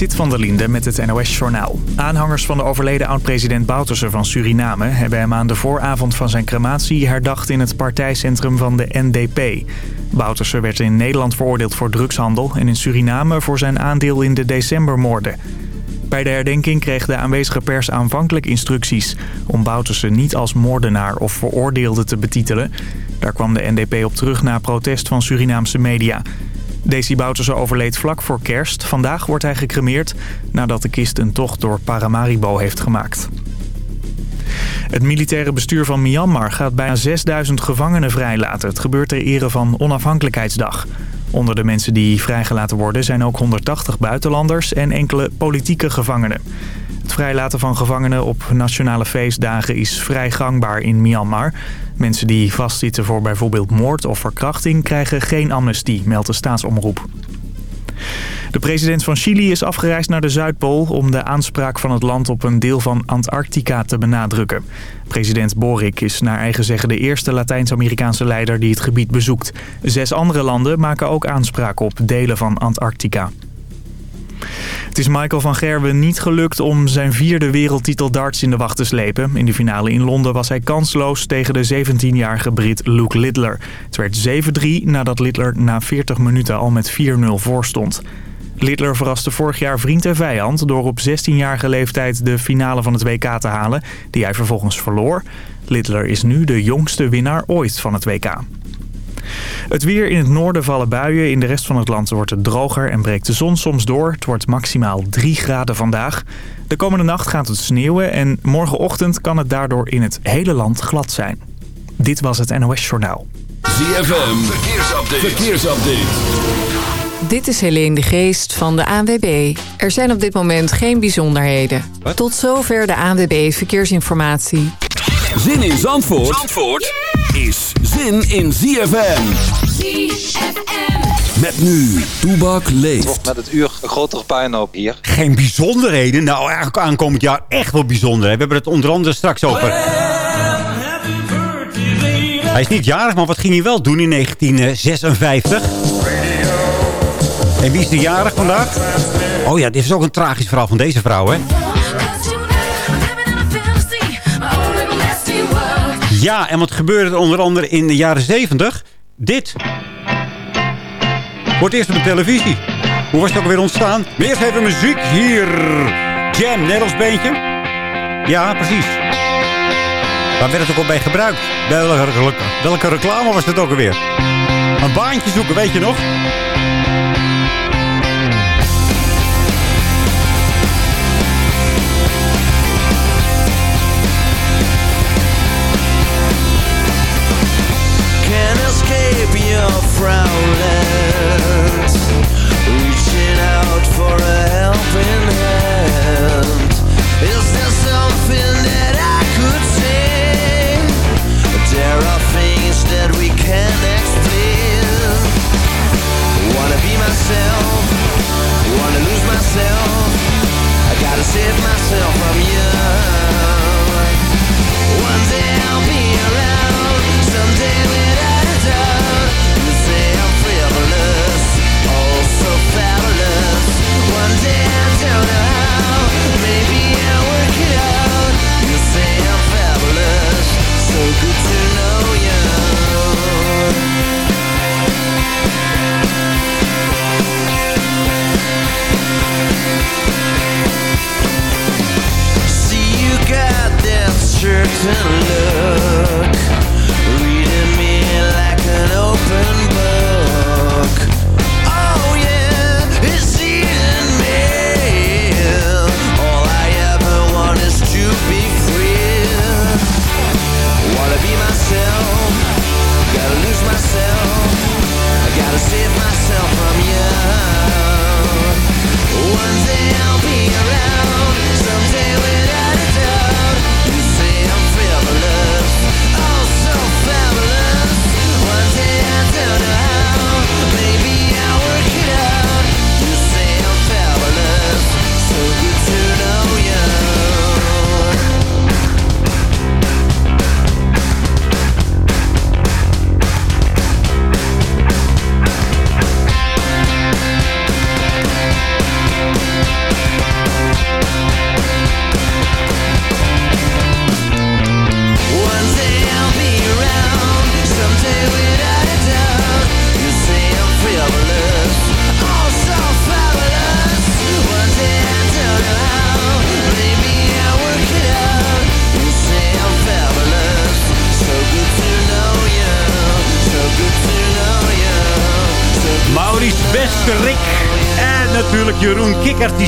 Zit van der Linde met het NOS-journaal. Aanhangers van de overleden oud-president Bouterse van Suriname... hebben hem aan de vooravond van zijn crematie herdacht in het partijcentrum van de NDP. Bouterse werd in Nederland veroordeeld voor drugshandel... en in Suriname voor zijn aandeel in de decembermoorden. Bij de herdenking kreeg de aanwezige pers aanvankelijk instructies... om Bouterse niet als moordenaar of veroordeelde te betitelen. Daar kwam de NDP op terug na protest van Surinaamse media... Desi Bouterse overleed vlak voor kerst. Vandaag wordt hij gecremeerd nadat de kist een tocht door Paramaribo heeft gemaakt. Het militaire bestuur van Myanmar gaat bijna 6000 gevangenen vrijlaten. Het gebeurt ter ere van Onafhankelijkheidsdag. Onder de mensen die vrijgelaten worden zijn ook 180 buitenlanders en enkele politieke gevangenen. Het vrijlaten van gevangenen op nationale feestdagen is vrij gangbaar in Myanmar. Mensen die vastzitten voor bijvoorbeeld moord of verkrachting krijgen geen amnestie, meldt de staatsomroep. De president van Chili is afgereisd naar de Zuidpool om de aanspraak van het land op een deel van Antarctica te benadrukken. President Boric is naar eigen zeggen de eerste Latijns-Amerikaanse leider die het gebied bezoekt. Zes andere landen maken ook aanspraak op delen van Antarctica. Het is Michael van Gerwen niet gelukt om zijn vierde wereldtitel darts in de wacht te slepen. In de finale in Londen was hij kansloos tegen de 17-jarige Brit Luke Littler. Het werd 7-3 nadat Littler na 40 minuten al met 4-0 voor stond. Littler verraste vorig jaar vriend en vijand door op 16-jarige leeftijd de finale van het WK te halen, die hij vervolgens verloor. Littler is nu de jongste winnaar ooit van het WK. Het weer in het noorden vallen buien. In de rest van het land wordt het droger en breekt de zon soms door. Het wordt maximaal 3 graden vandaag. De komende nacht gaat het sneeuwen en morgenochtend kan het daardoor in het hele land glad zijn. Dit was het NOS Journaal. ZFM, verkeersupdate. verkeersupdate. Dit is Helene de Geest van de ANWB. Er zijn op dit moment geen bijzonderheden. Tot zover de ANWB Verkeersinformatie. Zin in Zandvoort, Zandvoort is zin in ZFM. ZFM. Met nu, Toebak leeft. wordt met het uur een grotere puinhoop hier. Geen bijzonderheden? Nou, eigenlijk aankomend jaar echt wel bijzonder. We hebben het onder andere straks over. Hij is niet jarig, maar wat ging hij wel doen in 1956? En wie is de jarig vandaag? Oh ja, dit is ook een tragisch verhaal van deze vrouw, hè? Ja, en wat gebeurde er onder andere in de jaren 70? Dit. Wordt eerst op de televisie. Hoe was het ook weer ontstaan? Maar eerst even muziek hier. Jam, Nederlands beentje. Ja, precies. Waar werd het ook al bij gebruikt? Welke, welke reclame was het ook alweer? Een baantje zoeken, weet je nog? prowling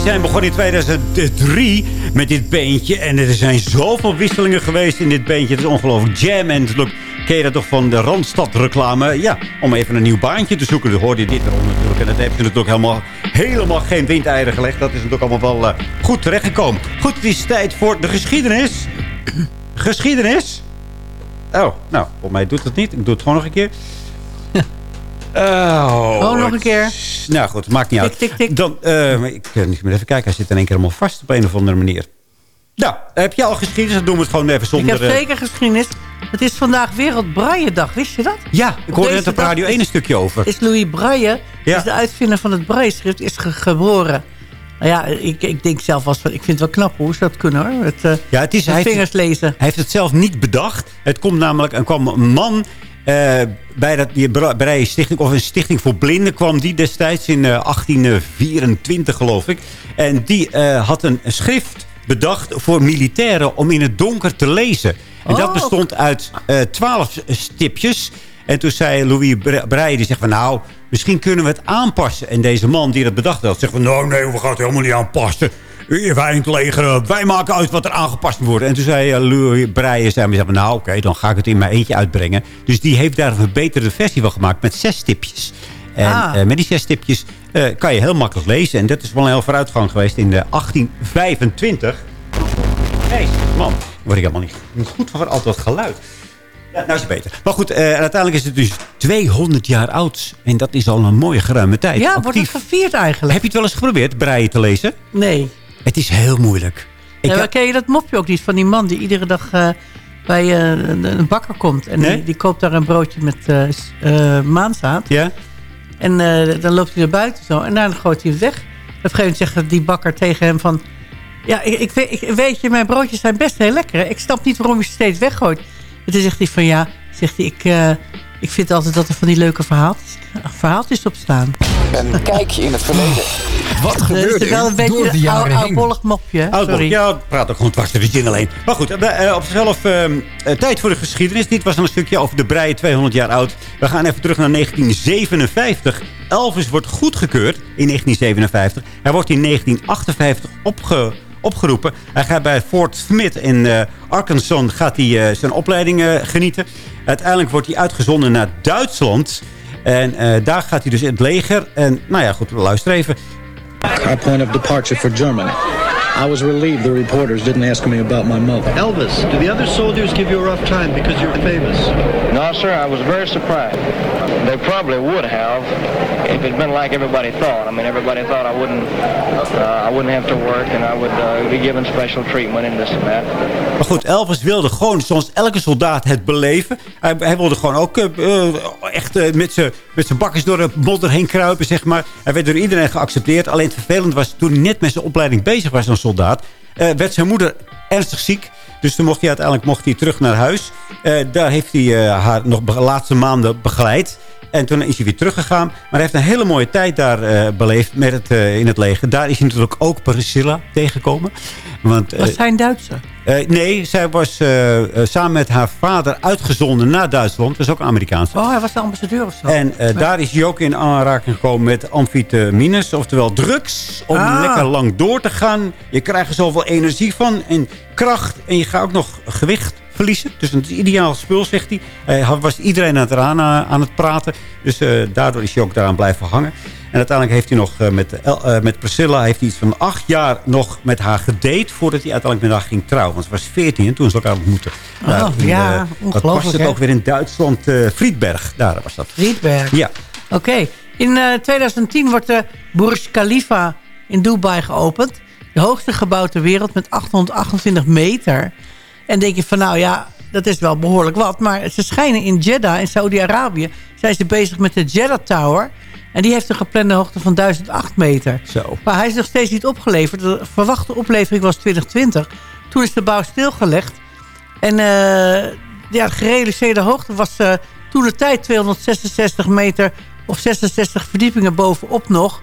zijn begonnen in 2003 met dit beentje. En er zijn zoveel wisselingen geweest in dit beentje. Het is ongelooflijk. Jam en natuurlijk ken je dat toch van de Randstad reclame. Ja, om even een nieuw baantje te zoeken. Dan hoorde je dit erom natuurlijk. En dat heeft natuurlijk helemaal, helemaal geen windeieren gelegd. Dat is natuurlijk allemaal wel eh, goed terechtgekomen. Goed, het is tijd voor de geschiedenis. geschiedenis? Oh, nou, volgens mij doet het niet. Ik doe het gewoon nog een keer. Oh, Oh, nog een keer. Nou goed, maakt niet uit. Tik, tik, tik. Dan, eh, maar ik kan niet meer even kijken. Hij zit in één keer helemaal vast op een of andere manier. Nou, heb je al geschiedenis? Dan doen we het gewoon even Ik zonder... heb eh, zeker geschiedenis. Het is vandaag Wereldbrailledag, wist je dat? Ja, ik hoorde net deze op Radio dag 1 een stukje over. Is Louis Braille, Ja. is de uitvinder van het Braille-schrift, is ge- geboren. Nou ja, ik, ik denk zelf als van, ik vind het wel knap hoe ze dat kunnen hoor. Het, eh, Ja, het is, hij, vingers lezen. hij heeft het zelf niet bedacht. Het komt namelijk, er kwam een man eh, bij, dat, die Bra- Breie Stichting, of een stichting voor blinden, kwam die destijds in eh, 1824 geloof ik. En die eh, had een schrift bedacht voor militairen om in het donker te lezen. En dat Oh. bestond uit eh, twaalf stipjes. En toen zei Louis Bre- Breij, die zegt van nou, misschien kunnen we het aanpassen. En deze man die dat bedacht had, zegt van nou nee, we gaan het helemaal niet aanpassen. Wij in het leger, wij maken uit wat er aangepast moet worden. En toen zei eh, Louis Breij, zei, nou oké, dan ga ik het in mijn eentje uitbrengen. Dus die heeft daar een verbeterde versie van gemaakt met zes stipjes. En Ah. eh, met die zes stipjes eh, kan je heel makkelijk lezen. En dat is wel een heel vooruitgang geweest in de 1825. Hey, man, word ik helemaal niet, niet goed van al dat geluid. Ja, nou is het beter. Maar goed, uiteindelijk is het dus 200 jaar oud. En dat is al een mooie geruime tijd. Ja, wordt het gevierd eigenlijk? Heb je het wel eens geprobeerd, breien te lezen? Nee. Het is heel moeilijk. Ik Ja, ken je dat mopje ook niet van die man die iedere dag eh, bij eh, een, een bakker komt. En Nee? die, die koopt daar een broodje met s- eh, maanzaad. ja? En dan loopt hij naar buiten zo. En daarna gooit hij het weg. Op een gegeven moment zegt die bakker tegen hem van... Ja, ik, ik, weet, ik weet je, mijn broodjes zijn best heel lekker. hè. Ik snap niet waarom je ze steeds weggooit. En toen zegt hij van ja, zegt hij, ik, ik vind altijd dat er van die leuke verhaaltjes, verhaaltjes op staan. Een kijkje in het verleden. Wat Dat gebeurde is wel een er beetje een oudbollig mopje. Sorry. Ja, praat ook gewoon dwars de zin alleen. Maar goed, eh, op zichzelf ehm, eh, tijd voor de geschiedenis. Dit was een stukje over de breien, 200 jaar oud. We gaan even terug naar 1957. Elvis wordt goedgekeurd in 1957. Hij wordt in 1958 opge, opgeroepen. Hij gaat bij Fort Smith in eh, Arkansas gaat hij, eh, zijn opleiding eh, genieten. Uiteindelijk wordt hij uitgezonden naar Duitsland. En eh, daar gaat hij dus in het leger. En nou ja, goed, luister even. Our point of departure for Germany. I was relieved the reporters didn't ask me about my mother. Elvis, do the other soldiers give you a rough time because you're famous? No, sir, I was very surprised. They probably would have if it'd been like everybody thought. I mean, everybody thought I wouldn't, uh, I wouldn't have to work and I would uh, be given special treatment and this and that. Maar goed, Elvis wilde gewoon, zoals elke soldaat, het beleven. Hij, wilde gewoon ook eh, eh, echt eh, met zijn met bakkers door de modder heen kruipen, zeg maar. Hij werd door iedereen geaccepteerd. Alleen het vervelend was, toen hij net met zijn opleiding bezig was als soldaat... werd zijn moeder ernstig ziek. Dus toen mocht hij uiteindelijk mocht hij terug naar huis. Eh, daar heeft hij haar nog de laatste maanden begeleid. En toen is hij weer teruggegaan. Maar hij heeft een hele mooie tijd daar eh, beleefd met het, eh, in het leger. Daar is hij natuurlijk ook Priscilla tegengekomen. Want, eh, Was hij een Duitser? eh, nee, zij was eh, eh, samen met haar vader uitgezonden naar Duitsland. Dat is ook een Amerikaanse. Oh, hij was de ambassadeur of zo. En eh, daar is hij ook in aanraking gekomen met amfetamines, oftewel drugs. Om Ah. lekker lang door te gaan. Je krijgt er zoveel energie van en kracht. En je gaat ook nog gewicht verliezen. Dus het is ideaal spul, zegt hij. Hij was iedereen aan het, aan, aan het praten. Dus eh, daardoor is hij ook daaraan blijven hangen. En uiteindelijk heeft hij nog eh, met, eh, met Priscilla heeft hij iets van acht jaar nog met haar gedate... voordat hij uiteindelijk met haar ging trouwen. Want ze was veertien en toen ze elkaar ontmoetten. Oh, in, ja, eh, Wat was ongelooflijk, het ook weer in Duitsland? Friedberg, daar was dat. Friedberg. Ja. Oké. In eh, 2010 wordt de Burj Khalifa in Dubai geopend. De hoogste gebouw ter wereld met 828 meter. En denk je van nou ja, dat is wel behoorlijk wat. Maar ze schijnen in Jeddah in Saudi-Arabië... zijn ze bezig met de Jeddah Tower. En die heeft een geplande hoogte van 1008 meter. Zo. Maar hij is nog steeds niet opgeleverd. De verwachte oplevering was 2020. Toen is de bouw stilgelegd. En eh, ja, de gerealiseerde hoogte was eh, toen de tijd 266 meter of 66 verdiepingen bovenop nog.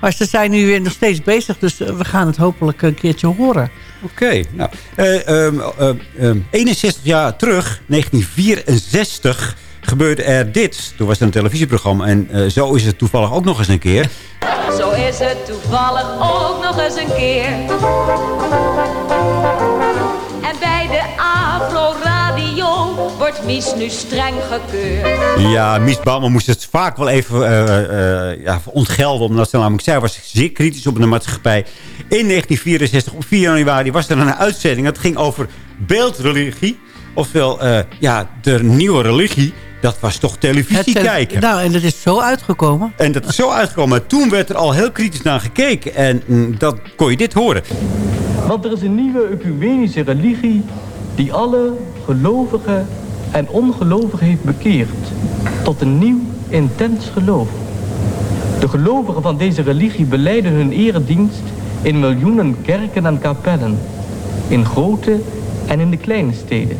Maar ze zijn nu weer nog steeds bezig, dus eh, we gaan het hopelijk een keertje horen. Oké, nou. eh, ehm, eh, ehm, 61 jaar terug, 1964, gebeurde er dit. Toen was er een televisieprogramma. En eh, zo is het toevallig ook nog eens een keer. Zo is het toevallig ook nog eens een keer. Wordt Mies nu streng gekeurd. Ja, Mies Bouwman moest het vaak wel even eh, eh, ja, ontgelden. Omdat ze namelijk, zij was zeer kritisch op de maatschappij. In 1964, op 4 januari, was er een uitzending. Dat ging over beeldreligie. Ofwel, eh, ja, de nieuwe religie. Dat was toch televisie Het, kijken. Nou, en dat is zo uitgekomen. En dat is zo uitgekomen. Maar toen werd er al heel kritisch naar gekeken. En mm, dat kon je dit horen. Want er is een nieuwe ecumenische religie die alle gelovigen en ongelovigen heeft bekeerd tot een nieuw intens geloof. De gelovigen van deze religie beleiden hun eredienst in miljoenen kerken en kapellen, in grote en in de kleine steden.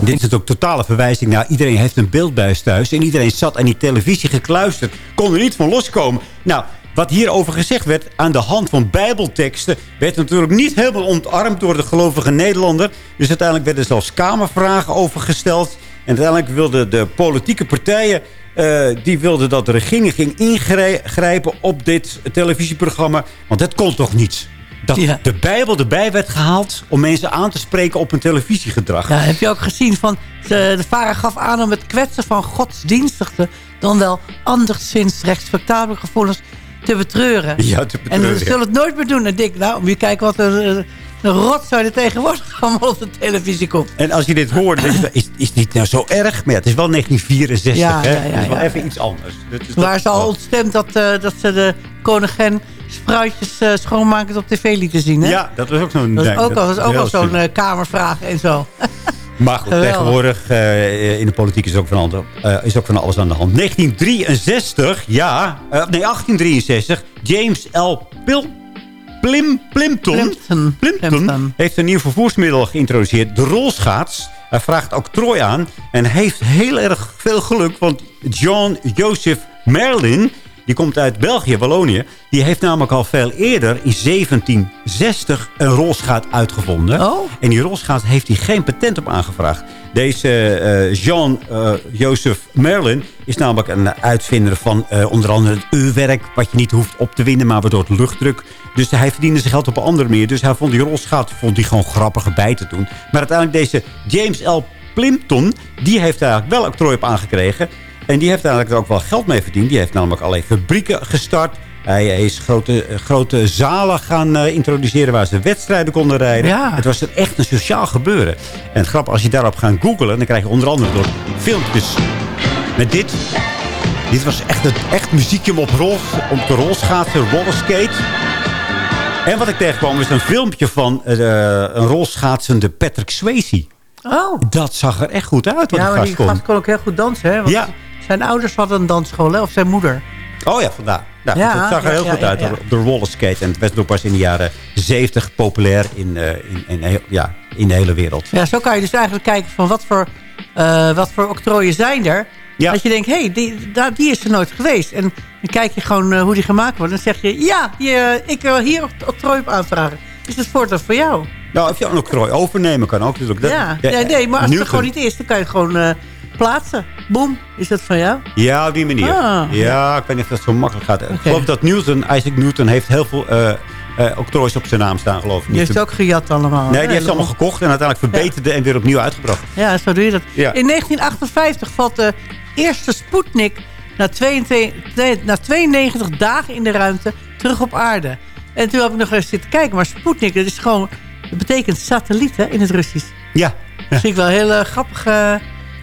Dit is ook totale verwijzing naar iedereen heeft een beeldbuis thuis. En iedereen zat aan die televisie gekluisterd. Kon er niet van loskomen. Nou, wat hierover gezegd werd aan de hand van bijbelteksten... werd natuurlijk niet helemaal ontarmd door de gelovige Nederlander. Dus uiteindelijk werden er zelfs kamervragen over gesteld. En uiteindelijk wilden de politieke partijen... eh, die wilden dat de regering ging ingrijpen op dit televisieprogramma. Want dat kon toch niet? Dat de Bijbel erbij werd gehaald om mensen aan te spreken op een televisiegedrag. Ja, heb je ook gezien van... De, de vader gaf aan om het kwetsen van godsdienstigden... dan wel anderszins respectabele gevoelens te betreuren. Ja, te En betreuren, we ja. zullen het nooit meer doen. En denk, nou, moet je kijken wat een, een rotzooi er tegenwoordig allemaal op de televisie komt. En als je dit hoort, denk je, is, is dit nou zo erg? Maar ja, het is wel 1964, Ja, hè? ja, ja, het is wel even iets anders. Is Waar dat- ze al oh. ontstemd dat, eh, dat ze de koningin spruitjes eh, schoonmakend op tv lieten zien. Hè? Ja, dat was ook zo'n... Dat is ook al, dat ook al zo'n eh, kamervraag en zo. Maar goed, geweldig. tegenwoordig eh, in de politiek is ook, van ander, eh, is ook van alles aan de hand. 1963, ja. eh, nee, 1863. James L. Pil, Plim, Plimpton, Plimpton. Plimpton heeft een nieuw vervoersmiddel geïntroduceerd. De rolschaats. Hij vraagt ook Troy aan. En heeft heel erg veel geluk. Want John Joseph Merlin... Die komt uit België, Wallonië. Die heeft namelijk al veel eerder, in 1760, een rolschaat uitgevonden. Oh. En die rolschaat heeft hij geen patent op aangevraagd. Deze eh, Jean-Joseph Merlin is namelijk een uitvinder van eh, onder andere het uurwerk... wat je niet hoeft op te winnen, maar waardoor het luchtdruk. Dus hij verdiende zijn geld op een andere manier. Dus hij vond die rolschaat vond hij gewoon grappiger bij te doen. Maar uiteindelijk deze James L. Plimpton... die heeft daar eigenlijk wel octrooi op aangekregen... En die heeft eigenlijk er ook wel geld mee verdiend. Die heeft namelijk alleen fabrieken gestart. Hij is grote, eh, grote zalen gaan eh, introduceren waar ze wedstrijden konden rijden. Ja. Het was er echt een sociaal gebeuren. En het grappig, als je daarop gaat googlen... dan krijg je onder andere door filmpjes met dit. Dit was echt, het, echt muziekje om op, rol, op de rolschaatsen, rollerskate. En wat ik tegenkwam is een filmpje van eh, een rolschaatsende Patrick Swayze. Oh. Dat zag er echt goed uit, wat Ja, maar die kon. gast kon ook heel goed dansen. Hè? Want Ja. Zijn ouders hadden een dansschool, hè? of zijn moeder. Oh ja, vandaar. Nou, Ja, dat zag er heel ja, goed ja, uit. ja. De rollerskate. En het ook pas in de jaren 70 populair in, eh, in, in, heel- ja, in de hele wereld. Ja, zo kan je dus eigenlijk kijken van wat voor, eh, wat voor octrooien zijn er. Dat je denkt, hé, hey, die, daar- die is er nooit geweest. En dan kijk je gewoon eh, hoe die gemaakt wordt. En dan zeg je, ja, eh, ik wil hier oct- octrooi op aanvragen. Is het voortaan voor jou? Nou, of je een octrooi overnemen kan ook natuurlijk. Dat- ja, nee, maar als het er gewoon niet is, dan kan je het gewoon plaatsen. Boom, is dat van jou? Ja, op die manier. Ah. ja, ik weet niet of dat zo makkelijk gaat. Ik geloof dat Newton, Isaac Newton heeft heel veel eh, octroois op zijn naam staan, geloof ik. Die heeft ook gejat allemaal. Nee, die heeft ze allemaal gekocht en uiteindelijk verbeterde en weer opnieuw uitgebracht. Ja, zo doe je dat. Ja. In 1958 valt de eerste Sputnik na 22, nee, na 92 dagen in de ruimte terug op aarde. En toen heb ik nog eens zitten kijken. Maar Sputnik, dat is gewoon... Dat betekent satelliet hè, in het Russisch. Ja. Dat vind ik wel heel eh, grappig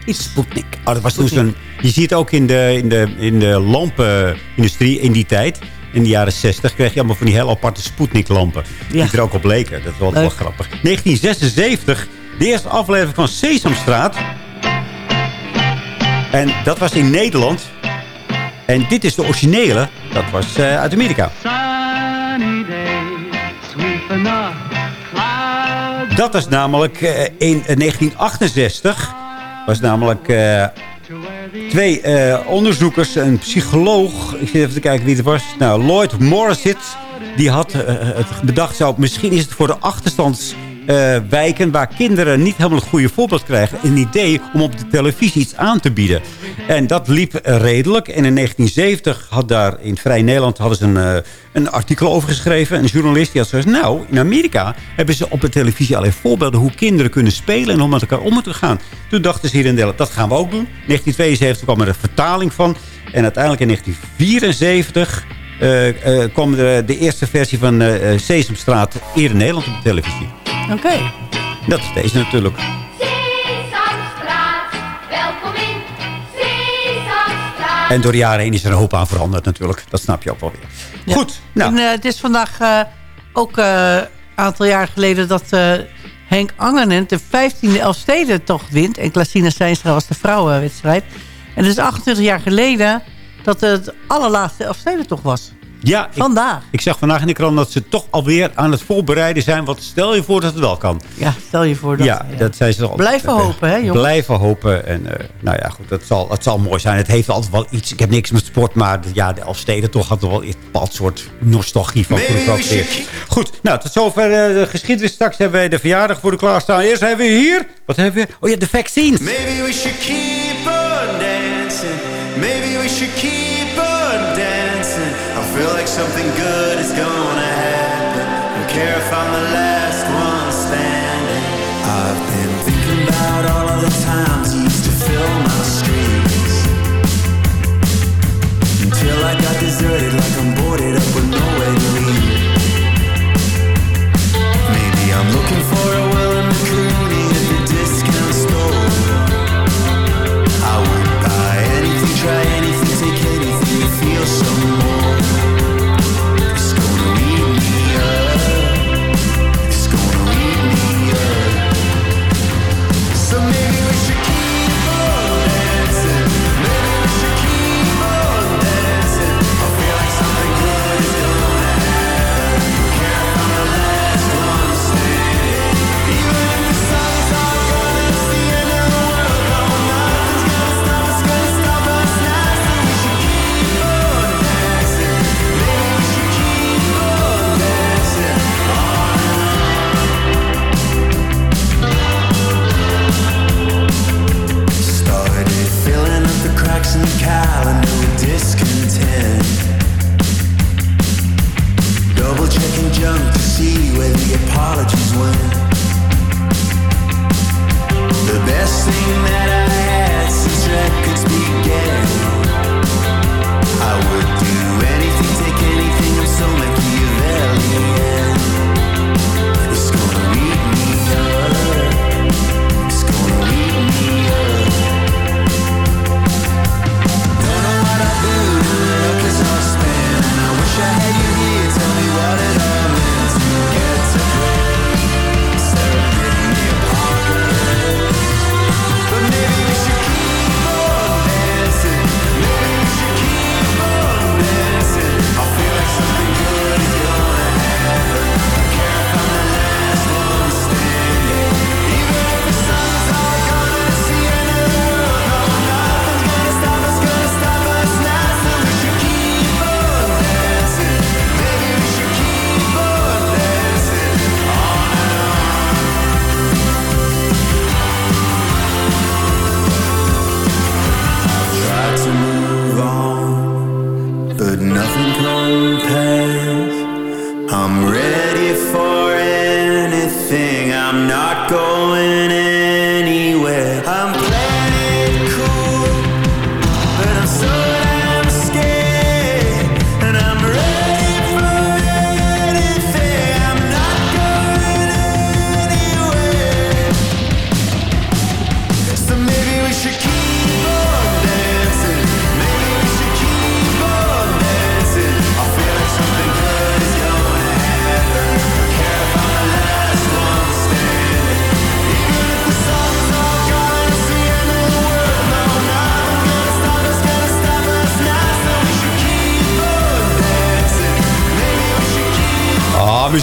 eh, iets. Sputnik. Oh, dat was toen zo'n... Je ziet het ook in de, in de, in de lampenindustrie in die tijd. In de jaren 60 kreeg je allemaal van die heel aparte Sputnik-lampen. Die er ook op leken. Dat is wel, grappig. 1976, de eerste aflevering van Sesamstraat. En dat was in Nederland. En dit is de originele. Dat was eh, uit Amerika. Sunny day. Dat was namelijk eh, in eh, 1968. Was namelijk eh, twee eh, onderzoekers, een psycholoog. Ik zit even te kijken wie het was. Nou, Lloyd Morissette. Die had eh, het bedacht, zou, misschien is het voor de achterstands eh, wijken waar kinderen niet helemaal het goede voorbeeld krijgen... een idee om op de televisie iets aan te bieden. En dat liep redelijk. En in 1970 had daar in Vrij Nederland hadden ze een, eh, een artikel over geschreven. Een journalist die had gezegd... nou, in Amerika hebben ze op de televisie allerlei voorbeelden... hoe kinderen kunnen spelen en hoe met elkaar om moeten gaan. Toen dachten ze hier in Nederland, dat gaan we ook doen. In 1972 kwam er een vertaling van. En uiteindelijk in 1974 eh, kwam de, de eerste versie van eh, Sesamstraat hier in Nederland op de televisie. Oké. Dat is deze natuurlijk. En door de jaren heen is er een hoop aan veranderd natuurlijk. Dat snap je ook wel weer. Ja. Goed, nou. En, eh, het is vandaag eh, ook eh, een aantal jaar geleden dat eh, Henk Angernen de 15e Elfstedentocht wint. En Klasina Seinstra was de vrouwenwedstrijd. En het is 28 jaar geleden dat het allerlaatste Elfstedentocht was. Ja, ik, Vandaag. ik zag vandaag in de krant dat ze toch alweer aan het voorbereiden zijn. Want stel je voor dat het wel kan. Ja, stel je voor dat... ja, dat zijn ze al. Blijven hopen, hè, jongens? Blijven hopen. En eh, nou ja, goed, dat zal, het zal mooi zijn. Het heeft altijd wel iets. Ik heb niks met sport, maar de- ja, de Elfsteden toch had er wel een bepaald soort nostalgie van. vroeger. Goed, nou, tot zover eh, de geschiedenis. Straks hebben wij de verjaardag voor de klaarstaan. Eerst hebben we hier... Wat hebben we? Oh ja, de vaccines. Maybe we should keep on dancing. Maybe we should keep on dancing. Feel like something good is gonna happen. Don't care if I'm the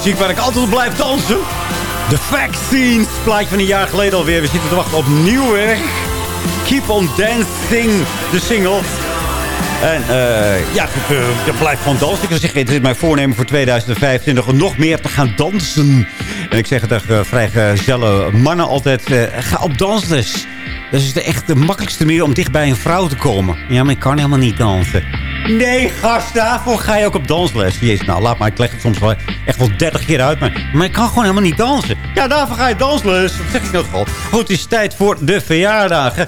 muziek waar ik altijd blijf dansen. The Vaccines. Plaatje van een jaar geleden alweer. We zitten te wachten op nieuw werk. Keep on Dancing, de single. En eh, ja, eh, je blijft gewoon dansen. Ik zou zeggen, het is mijn voornemen voor 2025 om nog meer te gaan dansen. En ik zeg het tegen uh, vrijgezelle mannen altijd, eh, ga op dansles. Dat is de, echt de makkelijkste manier om dicht bij een vrouw te komen. Ja, maar ik kan helemaal niet dansen. Nee, gast, daarvoor ga je ook op dansles. Jezus, nou, laat maar. Ik leg het soms wel echt wel 30 keer uit. Maar, maar ik kan gewoon helemaal niet dansen. Ja, daarvoor ga je dansles. Dat zeg ik dat wel. Goed, het is tijd voor de verjaardagen.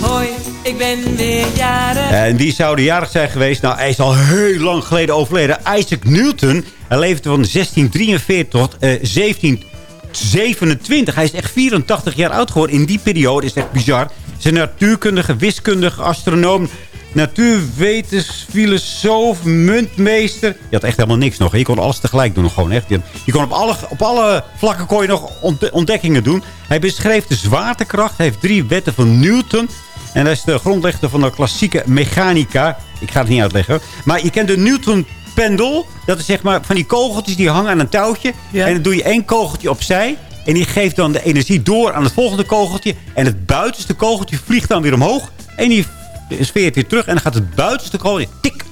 Hoi, ik ben weer jarig. En wie zou de jarig zijn geweest? Nou, hij is al heel lang geleden overleden. Isaac Newton. Hij leefde van 1643 tot eh, 1727. Hij is echt 84 jaar oud geworden in die periode. is echt bizar. Zijn natuurkundige, wiskundige, astronoom, natuurwetens, filosoof, muntmeester. Je had echt helemaal niks nog. hè. Je kon alles tegelijk doen. Gewoon echt. Je, je kon op alle, op alle vlakken kon je nog ont- ontdekkingen doen. Hij beschreef de zwaartekracht. Hij heeft drie wetten van Newton. En hij is de grondlegger van de klassieke mechanica. Ik ga het niet uitleggen. Maar je kent de Newton pendel. Dat is zeg maar van die kogeltjes die hangen aan een touwtje. En dan doe je één kogeltje opzij. En die geeft dan de energie door aan het volgende kogeltje. En het buitenste kogeltje vliegt dan weer omhoog. En die sfeert weer terug. En dan gaat het buitenste kogeltje tik,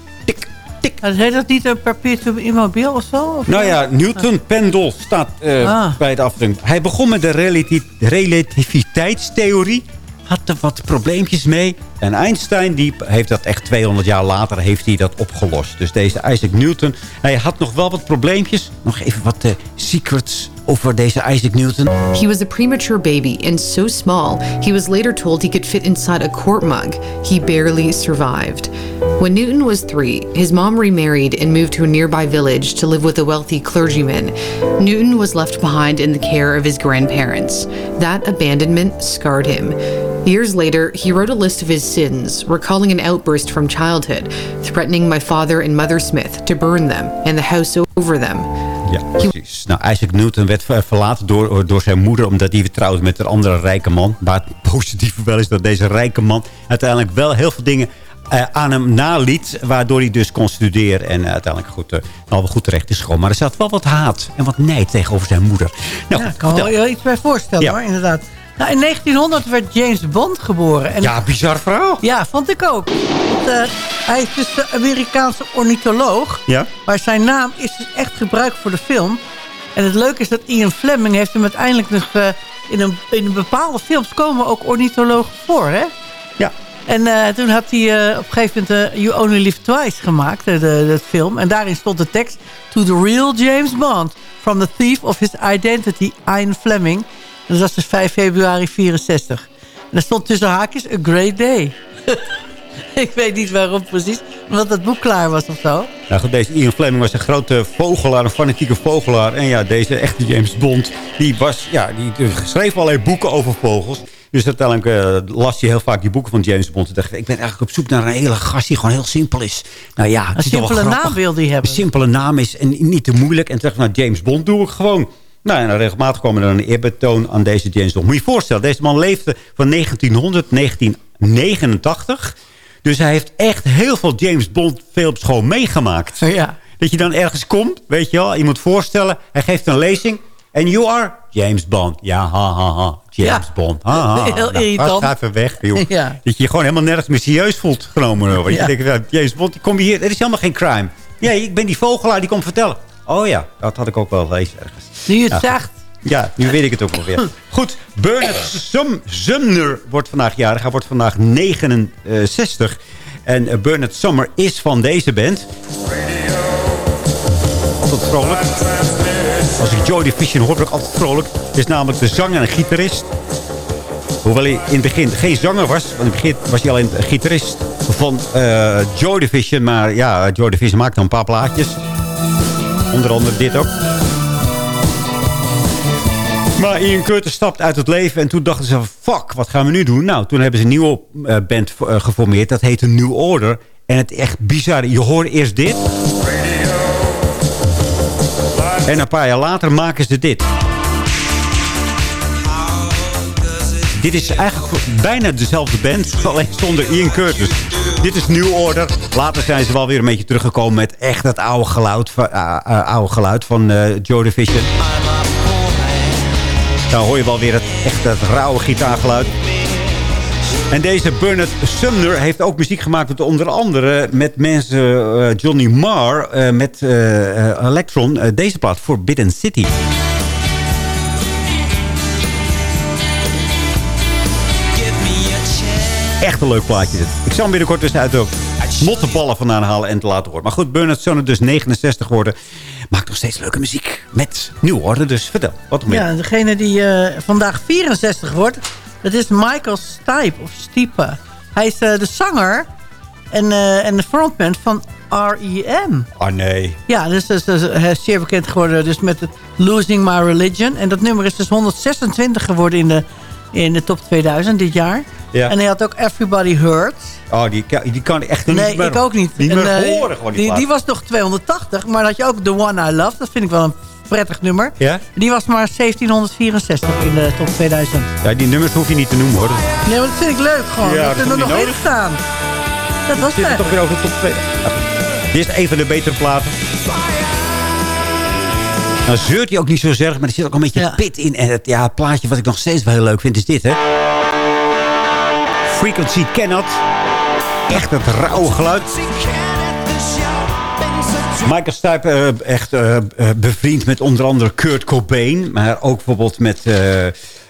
Heet dat niet een perpetuum immobile of zo? Of Nou ja, Newton pendel staat eh, Ah. bij de afdeling. Hij begon met de relati- relativiteitstheorie. Had er wat probleempjes mee. En Einstein die heeft dat echt 200 jaar later heeft hij dat opgelost. Dus deze Isaac Newton, hij had nog wel wat probleempjes. Nog even wat eh, secrets over deze Isaac Newton. He was a premature baby and so small, he was later told he could fit inside a quart mug. He barely survived. When Newton was three, his mom remarried and moved to a nearby village to live with a wealthy clergyman. Newton was left behind in the care of his grandparents. That abandonment scarred him. Years later, he wrote a list of his sins, recalling an outburst from childhood, threatening my father and mother Smith to burn them and the house over them. Ja, precies. Nou, Isaac Newton werd ver- verlaten door, door zijn moeder... omdat hij weer trouwde met een andere rijke man. Maar het positieve wel is dat deze rijke man... uiteindelijk wel heel veel dingen eh, aan hem naliet... waardoor hij dus kon studeren en eh, uiteindelijk goed, eh, al wel goed terecht is gekomen. Maar er zat wel wat haat en wat nijd tegenover zijn moeder. Nou, Ja, ik kan me wel iets bij voorstellen Ja. hoor, inderdaad. Nou, in 1900 werd James Bond geboren. En Ja, bizar verhaal. Ja, vond ik ook. Want, eh, hij is dus de Amerikaanse ornitholoog. Ja. Maar zijn naam is dus echt gebruikt voor de film. En het leuke is dat Ian Fleming heeft hem uiteindelijk nog... eh, in, een, in bepaalde films komen ook ornithologen voor, hè? Ja. En eh, toen had hij op een gegeven moment You Only Live Twice gemaakt, de, de film. En daarin stond de tekst... To the real James Bond, from the thief of his identity, Ian Fleming. En dat was dus 5 februari 64. En daar stond tussen haakjes, a great day. Ik weet niet waarom precies, omdat het boek klaar was of zo. Nou goed, deze Ian Fleming was een grote vogelaar, een fanatieke vogelaar. En ja, deze echte James Bond, die, was, ja, die schreef allerlei boeken over vogels. Dus uiteindelijk eh, las hij heel vaak die boeken van James Bond. En dacht ik, ik ben eigenlijk op zoek naar een hele gast die gewoon heel simpel is. Nou ja, het Een is toch wel simpele naam wilde hij hebben. Een simpele naam is en niet te moeilijk. En toen dacht ik, nou, James Bond doe ik gewoon. Nou, en regelmatig kwam er een eerbetoon aan deze James Bond. Moet je je voorstellen, deze man leefde van 1900 1989. Dus hij heeft echt heel veel James Bond films gewoon meegemaakt. Ja. Dat je dan ergens komt, weet je wel. Je moet voorstellen, hij geeft een lezing. En you are James Bond. Ja, ha, ha, ha. James Ja. Bond. Ha, ha. Heel Nou, irritant. Ga even weg, joh. Ja. Dat je je gewoon helemaal nergens meer serieus voelt genomen. Hoor. Ja. Je denkt, ja, James Bond, kom je hier. Er is helemaal geen crime. Ja, ik ben die vogelaar die komt vertellen. Oh ja, dat had ik ook wel gelezen ergens. Nu je het Ja, zegt. Ja, nu weet ik het ook wel weer. Goed, Bernard Sum Sumner wordt vandaag jarig. Hij wordt vandaag 69. En eh, Bernard Summer is van deze band. Altijd vrolijk. Als ik Joy Division hoor, word ik altijd vrolijk. Het is namelijk de zanger en gitarist. Hoewel hij in het begin geen zanger was. Want in het begin was hij al een gitarist van eh Joy Division. Maar ja, Joy Division maakt dan een paar plaatjes. Onder andere dit ook. Maar Ian Curtis stapt uit het leven en toen dachten ze... fuck, wat gaan we nu doen? Nou, toen hebben ze een nieuwe eh, band eh, geformeerd. Dat heette New Order. En het echt bizar. Je hoort eerst dit. En een paar jaar later maken ze dit. Dit is eigenlijk bijna dezelfde band, alleen zonder Ian Curtis. Dit is New Order. Later zijn ze wel weer een beetje teruggekomen met echt het oude geluid van, eh, oude geluid van eh, Joy Division. Dan hoor je wel weer het, echt het rauwe gitaargeluid. En deze Bernard Sumner heeft ook muziek gemaakt... met onder andere met mensen Johnny Marr... met Electron, deze plaat Forbidden City. Echt een leuk plaatje dit. Ik zal hem binnenkort dus uit de mottenballen vandaan halen en te laten horen. Maar goed, Bernard Sumner dus 69 geworden. Maakt nog steeds leuke muziek. Met nieuw orde, dus vertel. Wat nog meer? Ja, degene die eh, vandaag 64 wordt, dat is Michael Stipe of Stipe. Hij is eh, de zanger en, eh, en de frontman van R.E.M. Ah, nee. Ja, dus, dus, dus hij is zeer bekend geworden dus met het Losing My Religion. En dat nummer is dus 126 geworden in de, in de top 2000 dit jaar. Ja. En hij had ook Everybody Hurts. Oh, die, kan- die kan ik echt Nee, niet meer, ik ook niet. Niet En, eh, horen gewoon die, die, was nog 280, maar dan had je ook The One I Love. Dat vind ik wel een prettig nummer. Ja? Die was maar 1764 in de top 2000. Ja, die nummers hoef je niet te noemen, hoor. Nee, maar dat vind ik leuk gewoon. Ja, dat dat er nog in staan. Dat was het toch weer over de top 2. Dit is een van de betere platen. Nou zeurt hij ook niet zo erg, maar er zit ook een beetje pit in. En het ja, het plaatje wat ik nog steeds wel heel leuk vind is dit, hè. Frequency Cannot. Echt het rauwe geluid. Michael Stipe, eh, echt eh, eh, bevriend met onder andere Kurt Cobain. Maar ook bijvoorbeeld met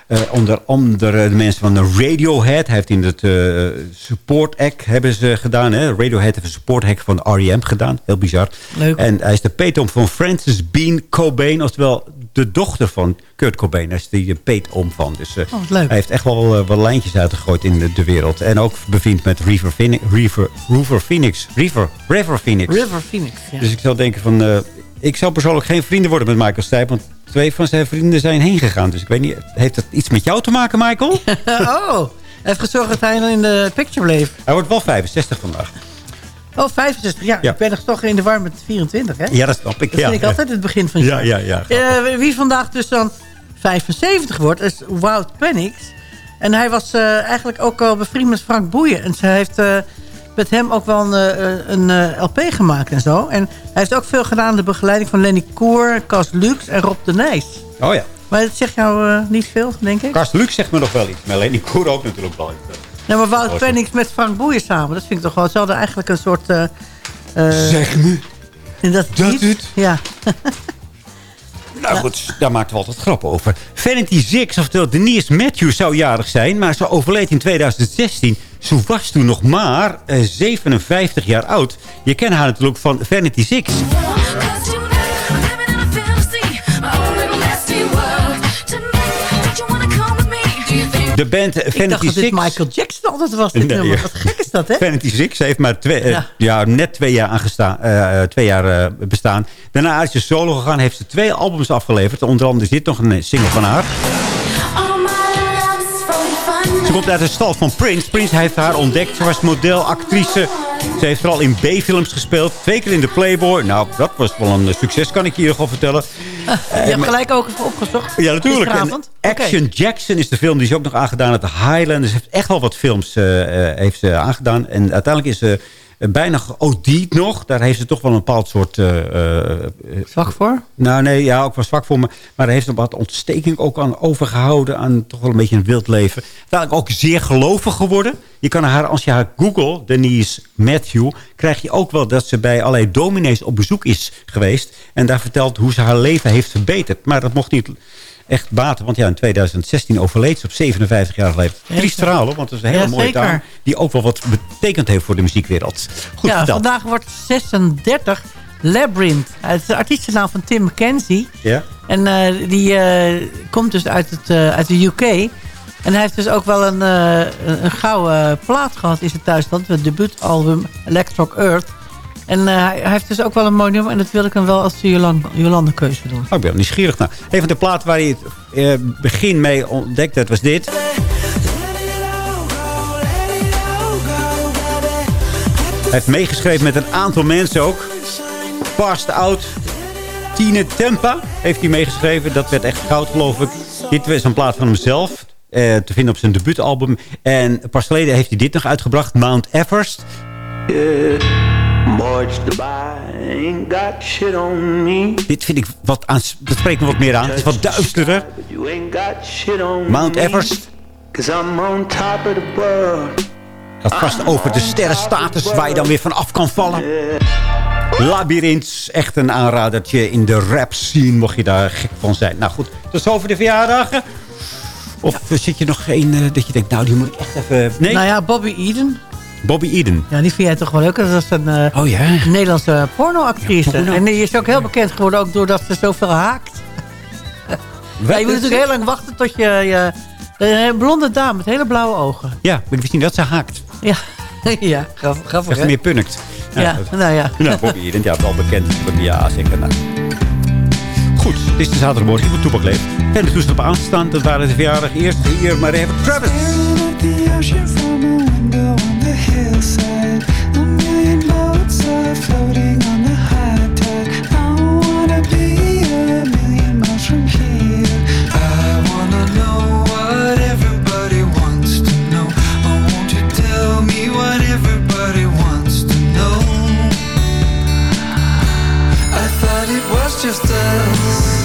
eh, onder andere de mensen van de Radiohead. Hij heeft in het eh, support act hebben ze gedaan. Hè? Radiohead heeft een support act van R.E.M. gedaan. Heel bizar. Leuk. En hij is de peetoom van Frances Bean Cobain. Oftewel de dochter van Kurt Cobain. Daar is die een peetoom van. Dus eh, Oh, leuk. hij heeft echt wel wat lijntjes uitgegooid in de, de wereld. En ook bevriend met River, Phoenix, River, River Phoenix. River, River Phoenix. River Phoenix. Ja. Dus ik zou denken van... ik zou persoonlijk geen vrienden worden met Michael Stipe. Want twee van zijn vrienden zijn heen gegaan. Dus ik weet niet... Heeft dat iets met jou te maken, Michael? oh, heeft gezorgd dat hij in de picture bleef. Hij wordt wel 65 vandaag. Oh, 65. Ja, Ja. ik ben nog toch in de war met 24, hè? Ja, dat snap ik. Dat ja. vind ik altijd het begin van Ja, jaar. ja, ja. Eh, wie vandaag dus dan 75 wordt, is Wout Penix. En hij was eh, eigenlijk ook al bevriend met Frank Boeien. En ze heeft eh, met hem ook wel een, eh, een eh, LP gemaakt en zo. En hij heeft ook veel gedaan aan de begeleiding van Lenny Koer, Cas Lux en Rob de Nijs. Oh ja. Maar dat zegt jou eh, niet veel, denk ik? Karst Luc zegt me nog wel iets. Maar die koer ook natuurlijk wel iets. Nee, maar Wout Penix met Frank Boeien samen, dat vind ik toch wel... Ze hadden eigenlijk een soort... Zeg me dat, dat het... Ja. Nou goed, daar maakten we altijd grappen over. Vanity Six, oftewel Denise Matthews, zou jarig zijn. Maar ze overleed in 2016. Ze was toen nog maar eh, 57 jaar oud. Je kent haar natuurlijk van Vanity Six. De band Ik dacht Vanity dat dit Six... Michael Jackson altijd was, dit Nee, nummer. ja. Wat gek is dat, hè? Vanity Six heeft maar twee, eh, Ja. ja. net twee jaar, aangestaan, eh, twee jaar eh, bestaan. Daarna is ze solo gegaan, heeft ze twee albums afgeleverd. Onder andere is dit nog een single van haar. Ze komt uit de stal van Prince. Prince heeft haar ontdekt. Ze was model, actrice. Ze heeft vooral in B-films gespeeld. Twee keer in de Playboy. Nou, dat was wel een succes, kan ik je geval vertellen. Je hebt gelijk ook even opgezocht. Ja, natuurlijk. Action Jackson is de film die ze ook nog aangedaan. Het Highlanders heeft echt wel wat films eh, eh, heeft ze aangedaan. En uiteindelijk is ze eh, bijna geodied nog. Daar heeft ze toch wel een bepaald soort... eh, eh, eh, Zwak voor? nou nee, ja, ook wel zwak voor me. Maar daar heeft ze wat ontsteking ook aan overgehouden. Aan toch wel een beetje een wild leven. Uiteindelijk ook zeer gelovig geworden. Je kan haar, als je haar googelt, Denise Matthew... krijg je ook wel dat ze bij allerlei dominees op bezoek is geweest. En daar vertelt hoe ze haar leven heeft verbeterd. Maar dat mocht niet echt baten. Want ja, in 2016 overleed ze op 57 jaar leeftijd. Triest verhaal, hoor, want het is een hele Ja, mooie zeker. dame... die ook wel wat betekend heeft voor de muziekwereld. Goed ja, verteld. vandaag wordt 36 Labyrinth. Het is de artiestennaam van Tim McKenzie. Ja? En eh, die eh, komt dus uit, het, eh, uit de UK. En hij heeft dus ook wel een, een, een gouden plaat gehad in zijn thuisland. Het debuutalbum Electric Earth. En eh, hij heeft dus ook wel een mooi nummer. En dat wil ik hem wel als Jolande, Jolande keuze doen. Oh, ik ben nieuwsgierig naar. Een van de platen waar hij het eh, begin mee ontdekte, dat was dit. Hij heeft meegeschreven met een aantal mensen ook. Passed Out. Tine Tempa heeft hij meegeschreven. Dat werd echt goud, geloof ik. Dit was een plaat van hemzelf. eh, te vinden op zijn debuutalbum. En pas geleden heeft hij dit nog uitgebracht. Mount Everest. Dit vind ik wat aan, dat spreekt me wat meer aan. Het is wat duisterder. Mount Everest. I'm on top of the world. gaat vast over de sterrenstatus waar je dan weer van af kan vallen. Labyrinth, echt een aanradertje in de rap scene, mocht je daar gek van zijn. Nou goed, tot zover de verjaardagen. Of zit je nog een eh, dat je denkt, nou die moet ik echt even... Nee, Nou ja, Bobby Eden. Bobby Eden. Ja, die vind jij toch wel leuk. Dat is een eh, Oh ja. Nederlandse pornoactrice. porno. En die is ook heel bekend geworden ook doordat ze zoveel haakt. Ja, je moet natuurlijk heel lang wachten tot je... je een blonde dame met hele blauwe ogen. Ja, maar ik wist niet dat ze haakt. Ja, ja grappig, grappig Echt hè? meer punnikt. Ja, nou ja. Nou, Bobby Eden, ja, wel bekend. Ja, zeker. Nou. Goed, dit is de zaterdagmorgen. Ik moet toepak leven. En de toestel op aanstaan. Dat waren de verjaardag. Eerst hier, maar even Travis. Just us.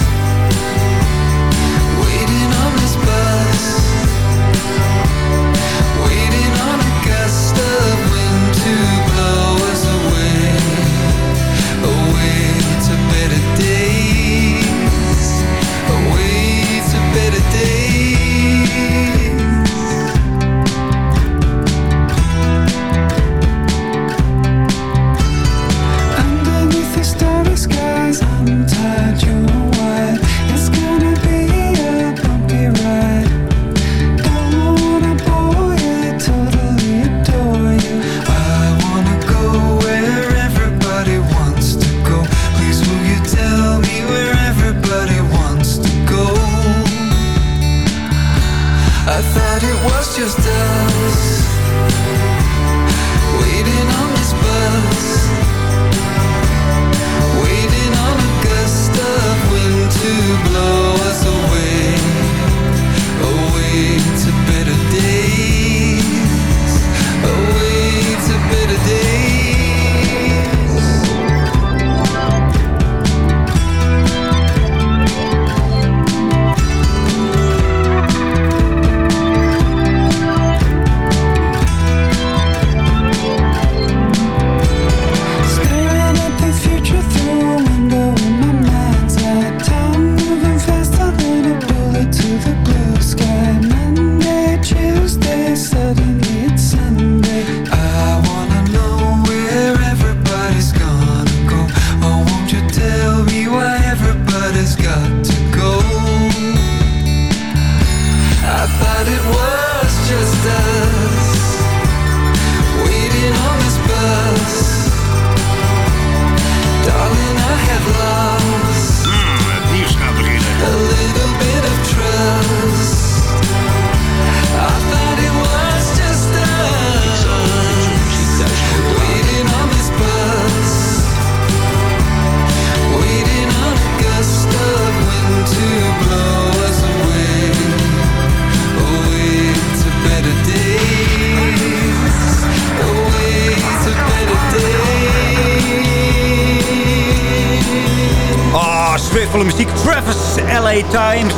Sfeervolle muziek. Travis, LA Times.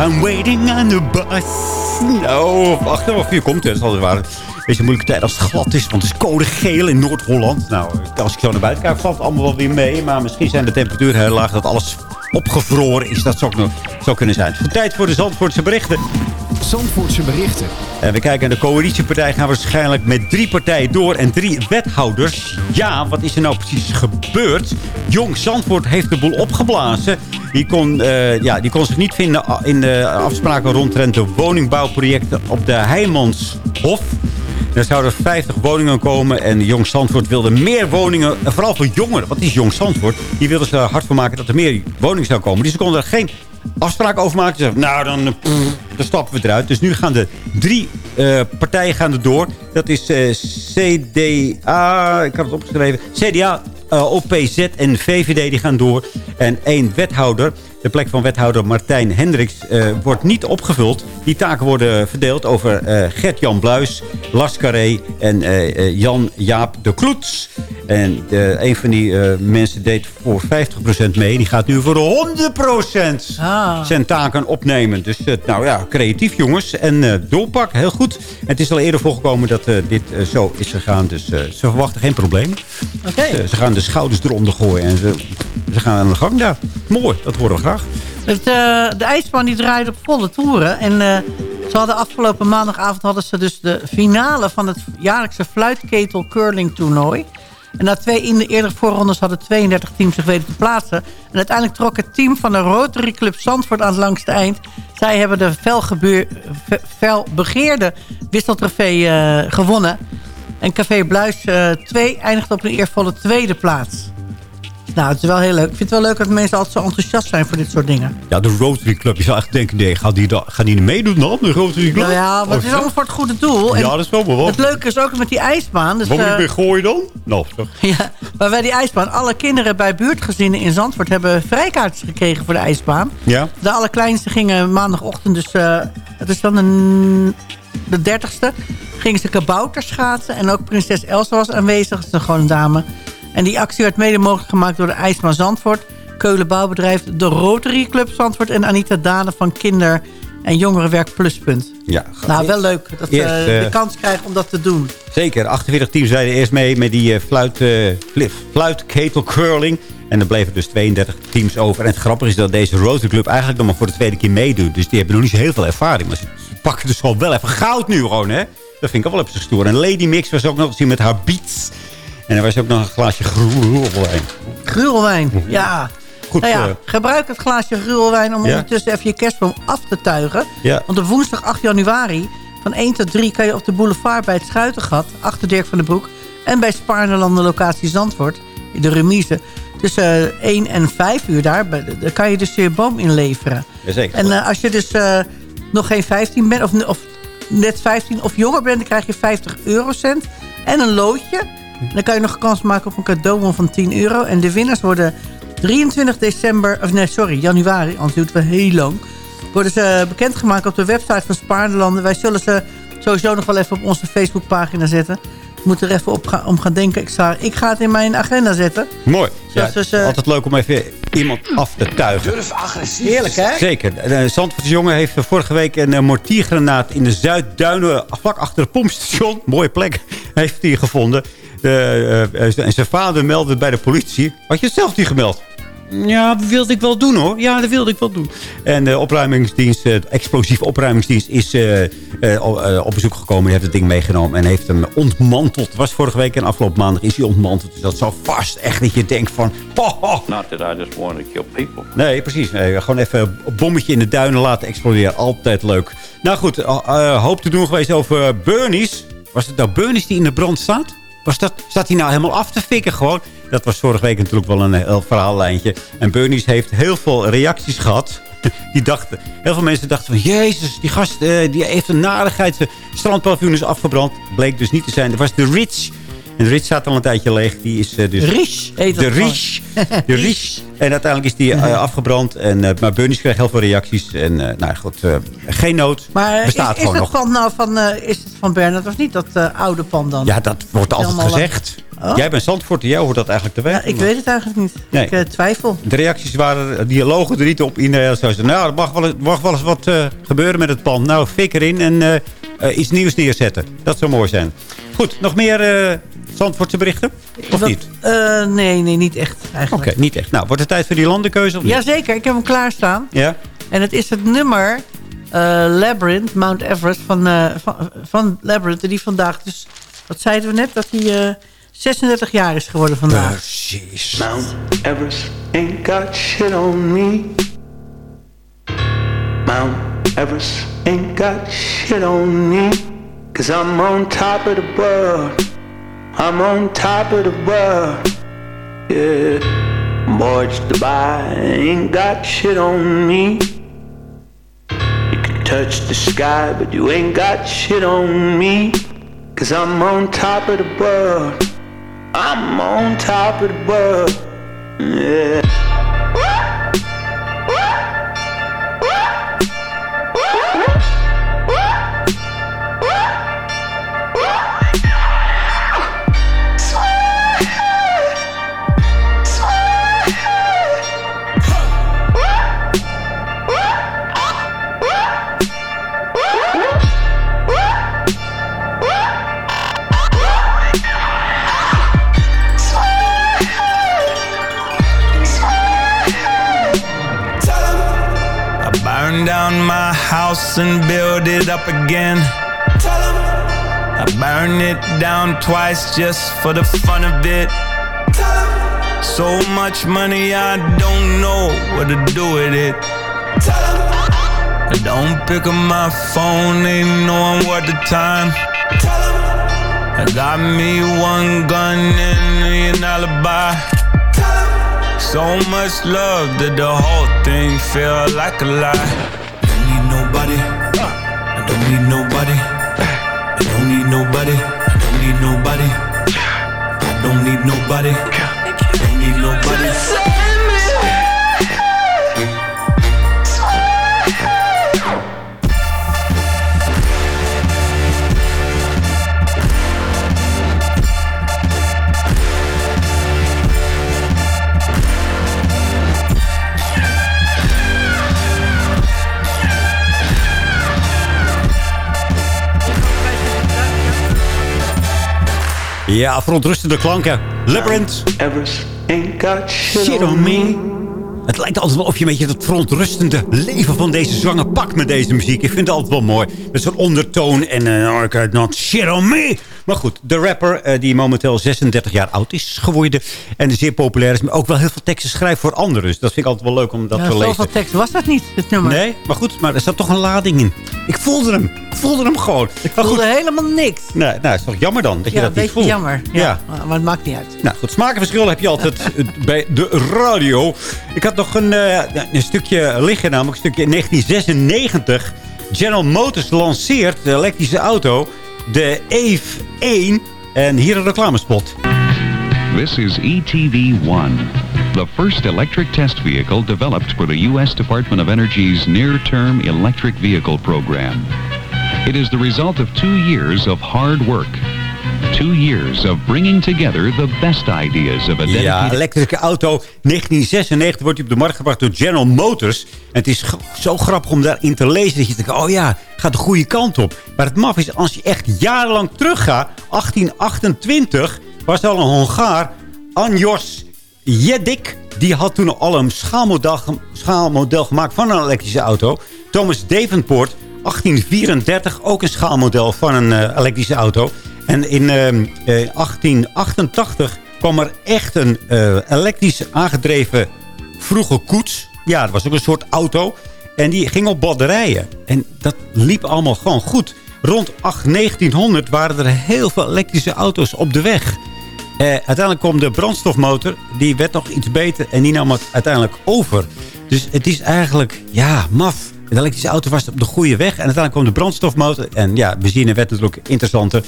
I'm waiting on the bus. Nou, wacht even hier komt. hè. Dat is altijd waar. Deze moeilijke tijd als het glad is. Want het is code geel in Noord-Holland. Nou, als ik zo naar buiten kijk, valt het allemaal wel weer mee. Maar misschien zijn de temperaturen heel laag. Dat alles opgevroren is. Dat zou ook zou kunnen zijn. Het tijd voor de Zandvoortse berichten. Zandvoortse berichten. En we kijken naar de coalitiepartij. Gaan waarschijnlijk met drie partijen door en drie wethouders. Ja, wat is er nou precies gebeurd? Jong Zandvoort heeft de boel opgeblazen. Die kon, eh, ja, die kon zich niet vinden in de afspraken rondtrend de woningbouwprojecten op de Heijmanshof. Er zouden 50 woningen komen en Jong Zandvoort wilde meer woningen. En vooral voor jongeren. Wat is Jong Zandvoort? Die wilden ze er hard voor maken dat er meer woningen zou komen. Dus ze konden er geen afspraak over maken. Nou, dan, eh, dan stappen we eruit. Dus nu gaan de drie eh, partijen gaan er door. Dat is eh, CDA, ik had het opgeschreven. CDA, OPZ en VVD die gaan door. En één wethouder, de plek van wethouder Martijn Hendricks, eh, wordt niet opgevuld. Die taken worden verdeeld over eh, Gert-Jan Bluis, Lars Carré en eh, Jan-Jaap de Kloets. En een van die mensen deed voor 50% mee. Die gaat nu voor 100% Ah. zijn taken opnemen. Dus nou ja, creatief jongens. En doorpak, heel goed. En het is al eerder voorgekomen dat dit zo is gegaan. Dus ze verwachten geen probleem. Oké. Ze, ze gaan de schouders eronder gooien. En ze, ze gaan aan de gang daar. Mooi, dat horen we graag. Het, eh, de ijsbaan die draait op volle toeren. En ze hadden afgelopen maandagavond hadden ze dus de finale van het jaarlijkse fluitketel curling toernooi. En na twee in de eerdere voorrondes hadden 32 teams zich weten te plaatsen. En uiteindelijk trok het team van de Rotary Club Zandvoort aan het langste eind. Zij hebben de felbegeerde wisseltrofee eh, gewonnen. En Café Bluis 2 eindigt op een eervolle tweede plaats. Nou, het is wel heel leuk. Ik vind het wel leuk dat mensen altijd zo enthousiast zijn voor dit soort dingen. Ja, de Rotary Club. Je zou echt denken, nee, gaat die, gaan die meedoen dan? De Rotary Club? Nou ja, maar het is Oh, allemaal voor het goede doel. En Ja, dat is wel maar wat. Het leuke is ook met die ijsbaan. Dus, Wat moet ik eh, weer gooien dan? Nou, ja, maar bij die ijsbaan, alle kinderen bij buurtgezinnen in Zandvoort hebben vrijkaartjes gekregen voor de ijsbaan. Ja? De allerkleinste gingen maandagochtend, dus eh, het is dan een, de dertigste, gingen ze kabouter schaatsen. En ook prinses Elsa was aanwezig, dat is gewoon een dame. En die actie werd mede mogelijk gemaakt door de ijsbaan Zandvoort, Keulen Bouwbedrijf, de Rotary Club Zandvoort en Anita Dane van Kinder- en Jongerenwerk Pluspunt. Ja, Nou, wel leuk dat ze Eerst, eh, eh, de kans krijgen om dat te doen. Zeker, 48 teams zeiden eerst mee met die eh, fluit, fluitketel curling. En er bleven dus 32 teams over. En het grappige is dat deze Rotary Club eigenlijk nog maar voor de tweede keer meedoet. Dus die hebben nog niet zo heel veel ervaring. Maar ze, pakken dus gewoon wel even goud nu gewoon, hè. Dat vind ik ook wel even stoer. En Lady Mix was ook nog te zien met haar beats. En er was ook nog een glaasje gruwelwijn. Gruwelwijn, ja. Goed, nou ja, eh, gebruik het glaasje gruwelwijn om Ja. ondertussen even je kerstboom af te tuigen. Ja. Want op woensdag 8 januari van 1 tot 3 kan je op de boulevard bij het Schuitengat... achter Dirk van den Broek en bij Spaarnelanden locatie Zandvoort... in de remise tussen eh, 1 en 5 uur daar... daar kan je dus je boom inleveren. Jazeker. En eh, als je dus eh, nog geen 15 bent, of, of net 15 of jonger bent... dan krijg je 50 eurocent en een loodje. En dan kan je nog kans maken op een cadeaubon van 10 euro. En de winnaars worden 23 december... of nee, sorry, januari, anders duurt het wel heel lang... worden ze bekendgemaakt op de website van Spaarnelanden. Wij zullen ze sowieso nog wel even op onze Facebookpagina zetten. Ik moet er even op gaan, om gaan denken. Ik, zou, ik ga het in mijn agenda zetten. Mooi. Ja, dus, eh, altijd leuk om even iemand af te tuigen. Durf agressief. Heerlijk, hè? Zeker. De Zandvoortse jongen heeft vorige week een eh, mortiergranaat in de Zuidduinen, vlak achter het pompstation, mooie plek, heeft hij gevonden. De, eh, eh, en zijn vader meldde het bij de politie. Had je het zelf niet gemeld? Ja, dat wilde ik wel doen hoor. Ja, dat wilde ik wel doen. En de opruimingsdienst, de explosieve opruimingsdienst, is eh, eh, eh, op bezoek gekomen. Die heeft het ding meegenomen en heeft hem ontmanteld. Het was vorige week en afgelopen maandag is hij ontmanteld. Dus dat zal vast echt dat je denkt van... Ho, ho. Not that I just want to kill people. Nee, precies. Nee, gewoon even een bommetje in de duinen laten exploderen. Altijd leuk. Nou goed, eh, eh, hoop te doen geweest over Bernie's. Was het nou Bernie's die in de brand staat? Was dat, staat hij nou helemaal af te fikken gewoon? Dat was vorige week natuurlijk wel een heel verhaallijntje. En Bernie's heeft heel veel reacties gehad. Die dachten, heel veel mensen dachten van... Jezus, die gast eh, die heeft een narigheid. Zijn strandpaviljoen is afgebrand. Bleek dus niet te zijn. Er was de Rich. En de Rich staat al een tijdje leeg. Die is eh, dus... Rich heet De. Rich. De Rich. En uiteindelijk is die eh, afgebrand. En, eh, maar Bernie's kreeg heel veel reacties. En nou goed, geen nood. Maar Bestaat is, is gewoon het nog. nou van, is het van Bernard of niet, dat oude pand dan? Ja, dat wordt altijd gezegd. Oh. Jij bent Zandvoort en jou hoort dat eigenlijk te Ja, weten. ik weet het eigenlijk niet. Nee. Ik twijfel. De reacties waren, die logen er niet op in. Uh, zo, nou, er mag wel, eens- mag wel eens wat gebeuren met het pand. Nou, fik erin en eh, iets nieuws neerzetten. Dat zou mooi zijn. Goed, nog meer eh Zandvoortse berichten? Of niet? eh, nee, nee, niet echt Oké, eigenlijk. niet echt. Nou, wordt het tijd voor die landenkeuze of niet? Jazeker, ik heb hem klaarstaan. Ja? En het is het nummer eh, Labyrinth, Mount Everest van, eh, van, van Labyrinth. Die vandaag dus, wat zeiden we net, dat hij eh, 36 jaar is geworden vandaag. Precies. Mount Everest ain't got shit on me. Mount Everest ain't got shit on me. Cause I'm on top of the world. I'm on top of the world. Yeah. Mortgage Dubai ain't got shit on me. You can touch the sky, but you ain't got shit on me. Cause I'm on top of the world. I'm on top of the world. Yeah. House and build it up again. I burn it down twice just for the fun of it. So much money, I don't know what to do with it. I don't pick up my phone, ain't knowing what the time. I got me one gun and an alibi. So much love that the whole thing feel like a lie. Nobody. I don't need nobody. I don't need nobody. I don't need nobody. I don't need nobody. Ja, verontrustende klanken. Labyrinth. Shit on me. Het lijkt altijd wel of je een beetje het verontrustende leven van deze zanger pakt met deze muziek. Ik vind het altijd wel mooi. Met zo'n ondertoon en uh, I not shit on me. Maar goed, de rapper eh, die momenteel 36 jaar oud is geworden. En zeer populair is. Maar ook wel heel veel teksten schrijft voor anderen. Dus dat vind ik altijd wel leuk om dat Ja, te lezen. zoveel tekst was dat niet, het nummer. Nee, maar goed. Maar er zat toch een lading in. Ik voelde hem. Ik voelde hem gewoon. Ik voelde helemaal niks. Nee, nou, is toch jammer dan dat je ja, dat een niet voelt. jammer. Ja, ja. Maar het maakt niet uit. Nou goed, smakenverschil heb je altijd eh, bij de radio. Ik had nog een, eh, een stukje liggen, namelijk een stukje in 1996. General Motors lanceert de elektrische auto, de EVE 1. En hier een reclamespot. This is E ETV-1, the first electric test vehicle developed for the U.S. Department of Energy's near-term electric vehicle program. It is the result of two years of hard work. Two years of bringing together the best ideas of a Ja, elektrische auto. 1996 wordt hij op de markt gebracht door General Motors. En het is zo grappig om daarin te lezen. Dat je denkt, oh ja, gaat de goede kant op. Maar het maf is, als je echt jarenlang teruggaat... 1828 was al een Hongaar, Anjos Jedik. Die had toen al een schaalmodel gemaakt van een elektrische auto. Thomas Davenport, 1834, ook een schaalmodel van een eh, elektrische auto. En in ehm, eh, 1888 kwam er echt een eh, elektrisch aangedreven vroege koets. Ja, dat was ook een soort auto. En die ging op batterijen. En dat liep allemaal gewoon goed. Rond 8, 1900 waren er heel veel elektrische auto's op de weg. Eh, uiteindelijk kwam de brandstofmotor. Die werd nog iets beter. En die nam het uiteindelijk over. Dus het is eigenlijk, ja, maf. De elektrische auto was op de goede weg. En uiteindelijk kwam de brandstofmotor. En ja, benzine werd natuurlijk interessanter.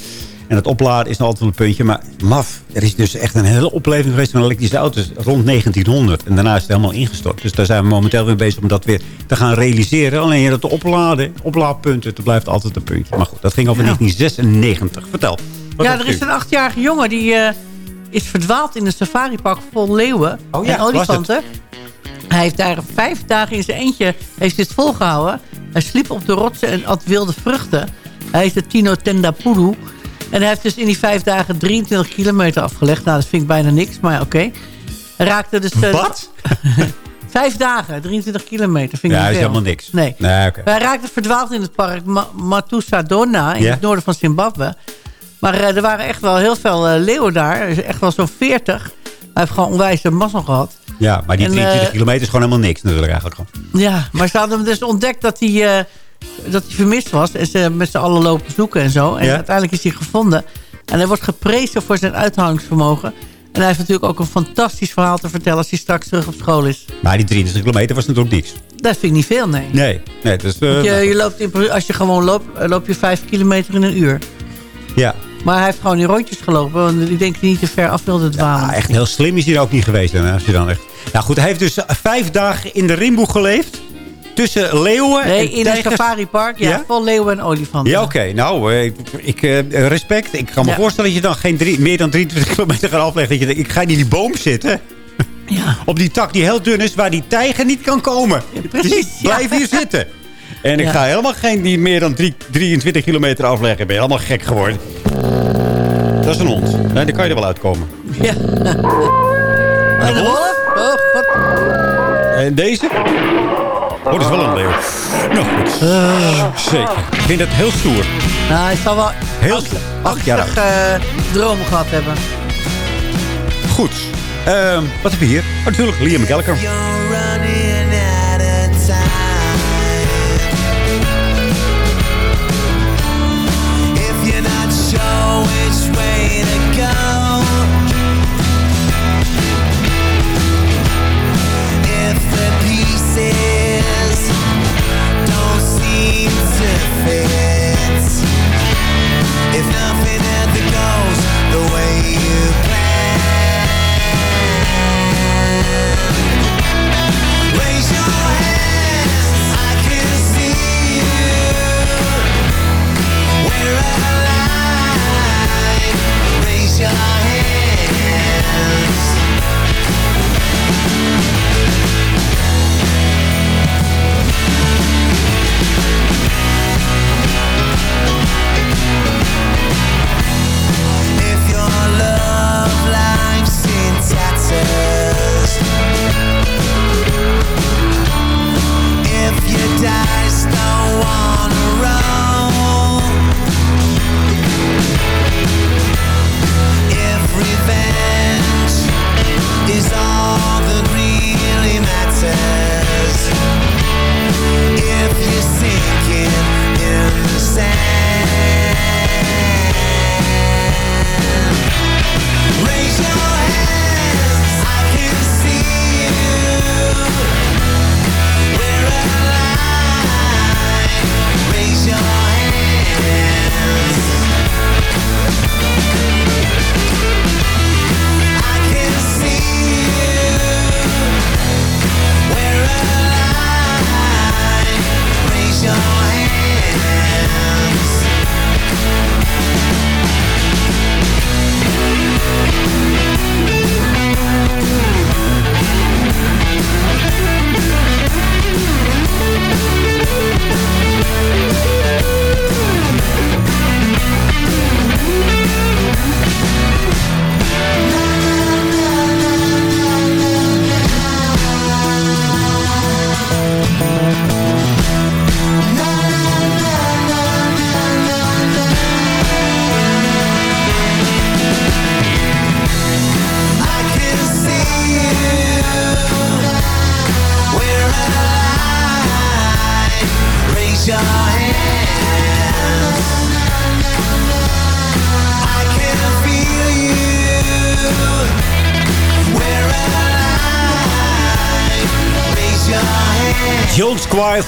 En het opladen is nog altijd wel een puntje. Maar maf, er is dus echt een hele opleving geweest van elektrische auto's rond 1900. En daarna is het helemaal ingestort. Dus daar zijn we momenteel weer bezig om dat weer te gaan realiseren. Alleen dat opladen, oplaadpunten, dat blijft altijd een puntje. Maar goed, dat ging over 1996. Vertel. ja, er is een achtjarige jongen die eh, is verdwaald in een safaripark vol leeuwen Oh ja, en olifanten. Hij heeft daar vijf dagen in zijn eentje heeft dit volgehouden. Hij sliep op de rotsen en at wilde vruchten. Hij heette Tino Tendapuru. En hij heeft dus in die vijf dagen 23 kilometer afgelegd. Nou, dat vind ik bijna niks, maar oké. Hij raakte dus... eh, Wat? Vijf dagen, 23 kilometer. Vind ik Ja, niet is helemaal niks. Nee. Nee, Hij raakte verdwaald in het park Ma in het noorden van Zimbabwe. Maar eh, er waren echt wel heel veel eh, leeuwen daar. Er is echt wel zo'n 40. Hij heeft gewoon onwijs een mazzel gehad. Ja, maar die En, 23 eh, kilometer is gewoon helemaal niks natuurlijk eigenlijk. Gewoon. Ja, maar ze hadden hem dus ontdekt dat hij, dat hij vermist was. En ze met z'n allen lopen zoeken en zo. En Ja. uiteindelijk is hij gevonden. En hij wordt geprezen voor zijn uithoudingsvermogen. En hij heeft natuurlijk ook een fantastisch verhaal te vertellen... als hij straks terug op school is. Maar die 23 kilometer was natuurlijk niks. Dat vind ik niet veel, nee. Nee, nee Want je, je loopt in, als je gewoon loopt, eh, loop je vijf kilometer in een uur. ja. Maar hij heeft gewoon die rondjes gelopen. Want ik denk dat hij niet te ver af wilde dwalen. Ja, echt heel slim is hij ook niet geweest. Hè, als je dan echt... Nou goed, hij heeft dus vijf dagen in de rimboe geleefd. Tussen leeuwen nee, en in een tijgers. safaripark. Ja, Ja? vol leeuwen en olifanten. Ja, oké. Nou, eh, ik, eh, respect. Ik kan me Ja. voorstellen dat je dan geen drie, meer dan 23 kilometer gaat afleggen. Dat je denkt, ik ga niet in die boom zitten. Ja. Op die tak die heel dun is, waar die tijger niet kan komen. precies, Dus ik blijf hier zitten. En ik ga helemaal geen die meer dan drie- 23 kilometer afleggen. Ben je helemaal gek geworden. Dat is een hond. Nee, daar kan je er wel uitkomen. Ja. En de wolf? Oh, god. En deze? Oh, dat is wel een leeuw. Nou goed. Zeker. Ik vind het heel stoer. Nou, hij zal wel Heel acht jaar oud. angstig eh, dromen gehad hebben. Goed. Ehm, wat hebben we hier? Oh, natuurlijk, Liam Gallagher.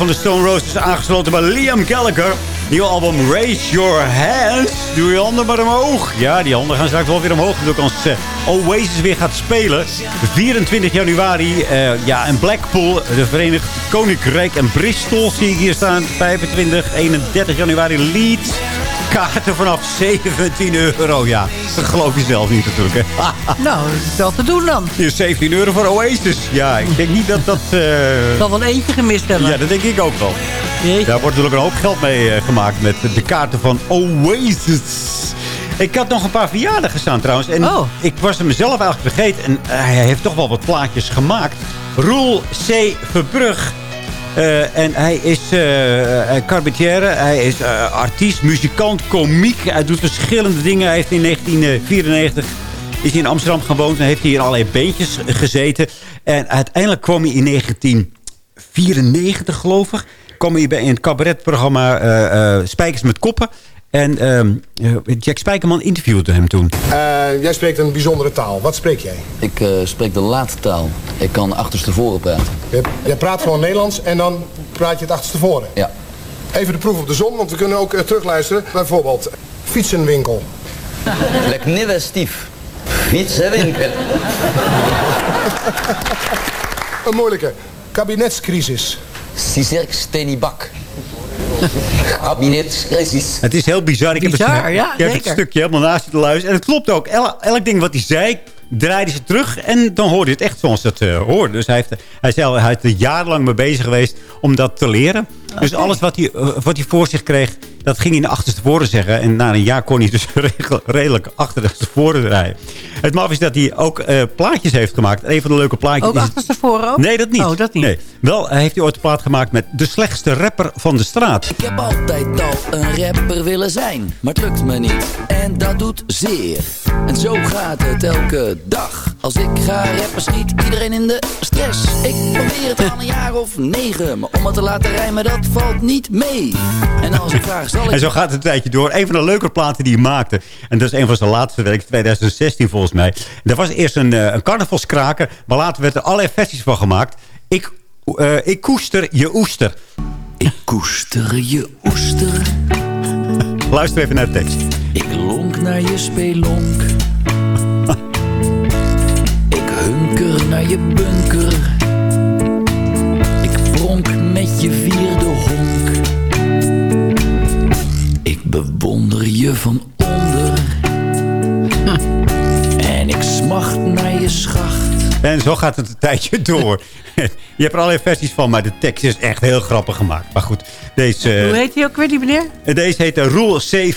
Van de Stone Roses aangesloten bij Liam Gallagher. Nieuw album Raise Your Hands. Doe je handen maar omhoog. Ja, die handen gaan straks wel weer omhoog. Natuurlijk als uh, Oasis weer gaat spelen. 24 januari. eh, ja, in Blackpool, de Verenigd Koninkrijk en Bristol zie ik hier staan. 25, 31 januari Leeds. Kaarten vanaf 17 euro. Ja, dat geloof je zelf niet natuurlijk. Hè. Nou, dat is wel te doen dan. Hier 17 euro voor Oasis. Ja, ik denk niet dat dat... eh, zal wel eentje gemist hebben. Ja, dat denk ik ook wel. Daar wordt natuurlijk een hoop geld mee eh, gemaakt met de kaarten van Oasis. Ik had nog een paar verjaardagen gestaan trouwens. En Oh. ik was er mezelf eigenlijk vergeten. En hij heeft toch wel wat plaatjes gemaakt. Roel C. Verbrug. Eh, en hij is uh, hij is eh, artiest, muzikant, komiek. Hij doet verschillende dingen. Hij heeft in 1994 is in Amsterdam gewoond en heeft hij in allerlei beentjes gezeten. En uiteindelijk kwam hij in 1994, geloof ik, kwam hij bij het cabaretprogramma Spijkers met Koppen. En ehm, eh, Jack Spijkerman interviewde hem toen. Eh, jij spreekt een bijzondere taal. Wat spreek jij? Ik eh, spreek de laattaal. Ik kan achterstevoren praten. Je, jij praat gewoon Nederlands en dan praat je het achterstevoren. Ja. Even de proef op de som, want we kunnen ook eh, terugluisteren. Bijvoorbeeld fietsenwinkel. Lek nieuwe stief. Fietsenwinkel. Een moeilijke. Kabinetscrisis. Cizerk Stenibak. Kabinetscrisis. Het is heel bizar. Ik heb, het, ja, ik heb het zeker. stukje helemaal naast je te luisteren. En het klopt ook. El- elk ding wat hij zei, draaide ze terug. En dan hoorde je het echt zoals het eh, hoorde. Dus hij, heeft, hij al, hij is er jarenlang mee bezig geweest om dat te leren. Dus alles wat hij, eh, wat hij voor zich kreeg, Dat ging hij in de achterste voren zeggen. En na een jaar kon hij dus redelijk achter de voren rijden. Het maf is dat hij ook eh, plaatjes heeft gemaakt. Een van de leuke plaatjes Ook is... achterstevoren ook? Nee, dat niet. Oh, dat niet. Nee. Wel eh, heeft hij ooit een plaat gemaakt met de slechtste rapper van de straat. Ik heb altijd al een rapper willen zijn, maar het lukt me niet. En dat doet zeer. En zo gaat het elke dag. Als ik ga rappen schiet iedereen in de stress. Ik probeer het al een jaar of negen. Maar om het te laten rijmen dat valt niet mee. En als ik vraag zal ik... En zo gaat het een tijdje door. Een van de leuke platen die hij maakte. En dat is een van zijn laatste werk, 2016 volgens mij. Er was eerst een, eh, een carnavalskraker. Maar later werd er allerlei versies van gemaakt. Ik, eh, ik koester je oester. Ik koester je oester. Luister even naar de tekst. Ik lonk naar je spelonk. Ik hunker naar je bunker. Met je vierde honk. Ik bewonder je van onder. En ik smacht naar je schacht. En zo gaat het een tijdje door. Je hebt er allerlei versies van, maar de tekst is echt heel grappig gemaakt. Maar goed, deze, Hoe heet hij ook weer, die meneer? deze heet Roel C.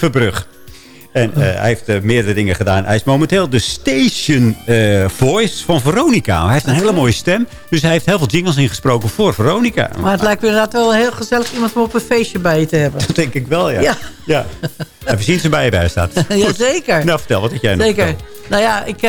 En eh, hij heeft eh, meerdere dingen gedaan. Hij is momenteel de station eh, voice van Veronica. Hij heeft een hele mooie stem. Dus hij heeft heel veel jingles ingesproken voor Veronica. Maar het lijkt me inderdaad wel heel gezellig iemand om op een feestje bij je te hebben. Dat denk ik wel, ja. Ja. ja. En we zien ze bij je bij staat. Jazeker. Nou, vertel, wat had jij nog Zeker. Nou ja, ik,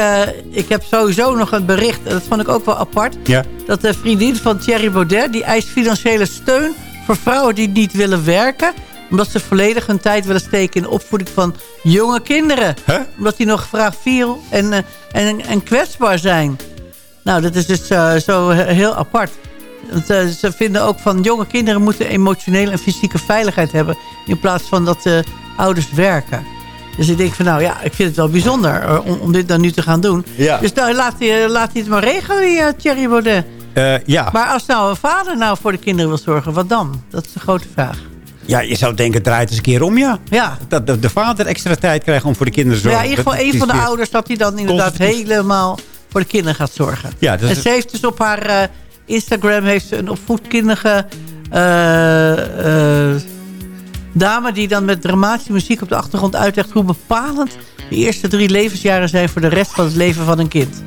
ik heb sowieso nog een bericht. en Dat vond ik ook wel apart. Ja. Dat de vriendin van Thierry Baudet... die eist financiële steun voor vrouwen die niet willen werken... omdat ze volledig hun tijd willen steken in de opvoeding van jonge kinderen. Omdat die nog fragiel en, eh, en, en kwetsbaar zijn. Nou, dat is dus eh, zo he- heel apart. Want, eh, ze vinden ook van jonge kinderen moeten emotionele en fysieke veiligheid hebben... in plaats van dat de ouders werken. Dus ik denk van nou ja, ik vind het wel bijzonder om, om dit dan nu te gaan doen. Ja. Dus nou, laat hij, laat hij het maar regelen, die uh, Thierry Baudet. Ja. Maar als nou een vader nou voor de kinderen wil zorgen, wat dan? Dat is de grote vraag. Ja, je zou denken, draait eens een keer om, ja. Ja. Dat de, de vader extra tijd krijgt om voor de kinderen te Maar ja, zorgen. in ieder geval een van de ouders dat hij dan inderdaad helemaal voor de kinderen gaat zorgen. Ja, en ze heeft dus op haar eh, Instagram heeft ze een opvoedkundige eh, eh, dame... die dan met dramatische muziek op de achtergrond uitlegt... hoe bepalend de eerste drie levensjaren zijn... voor de rest van het leven van een kind.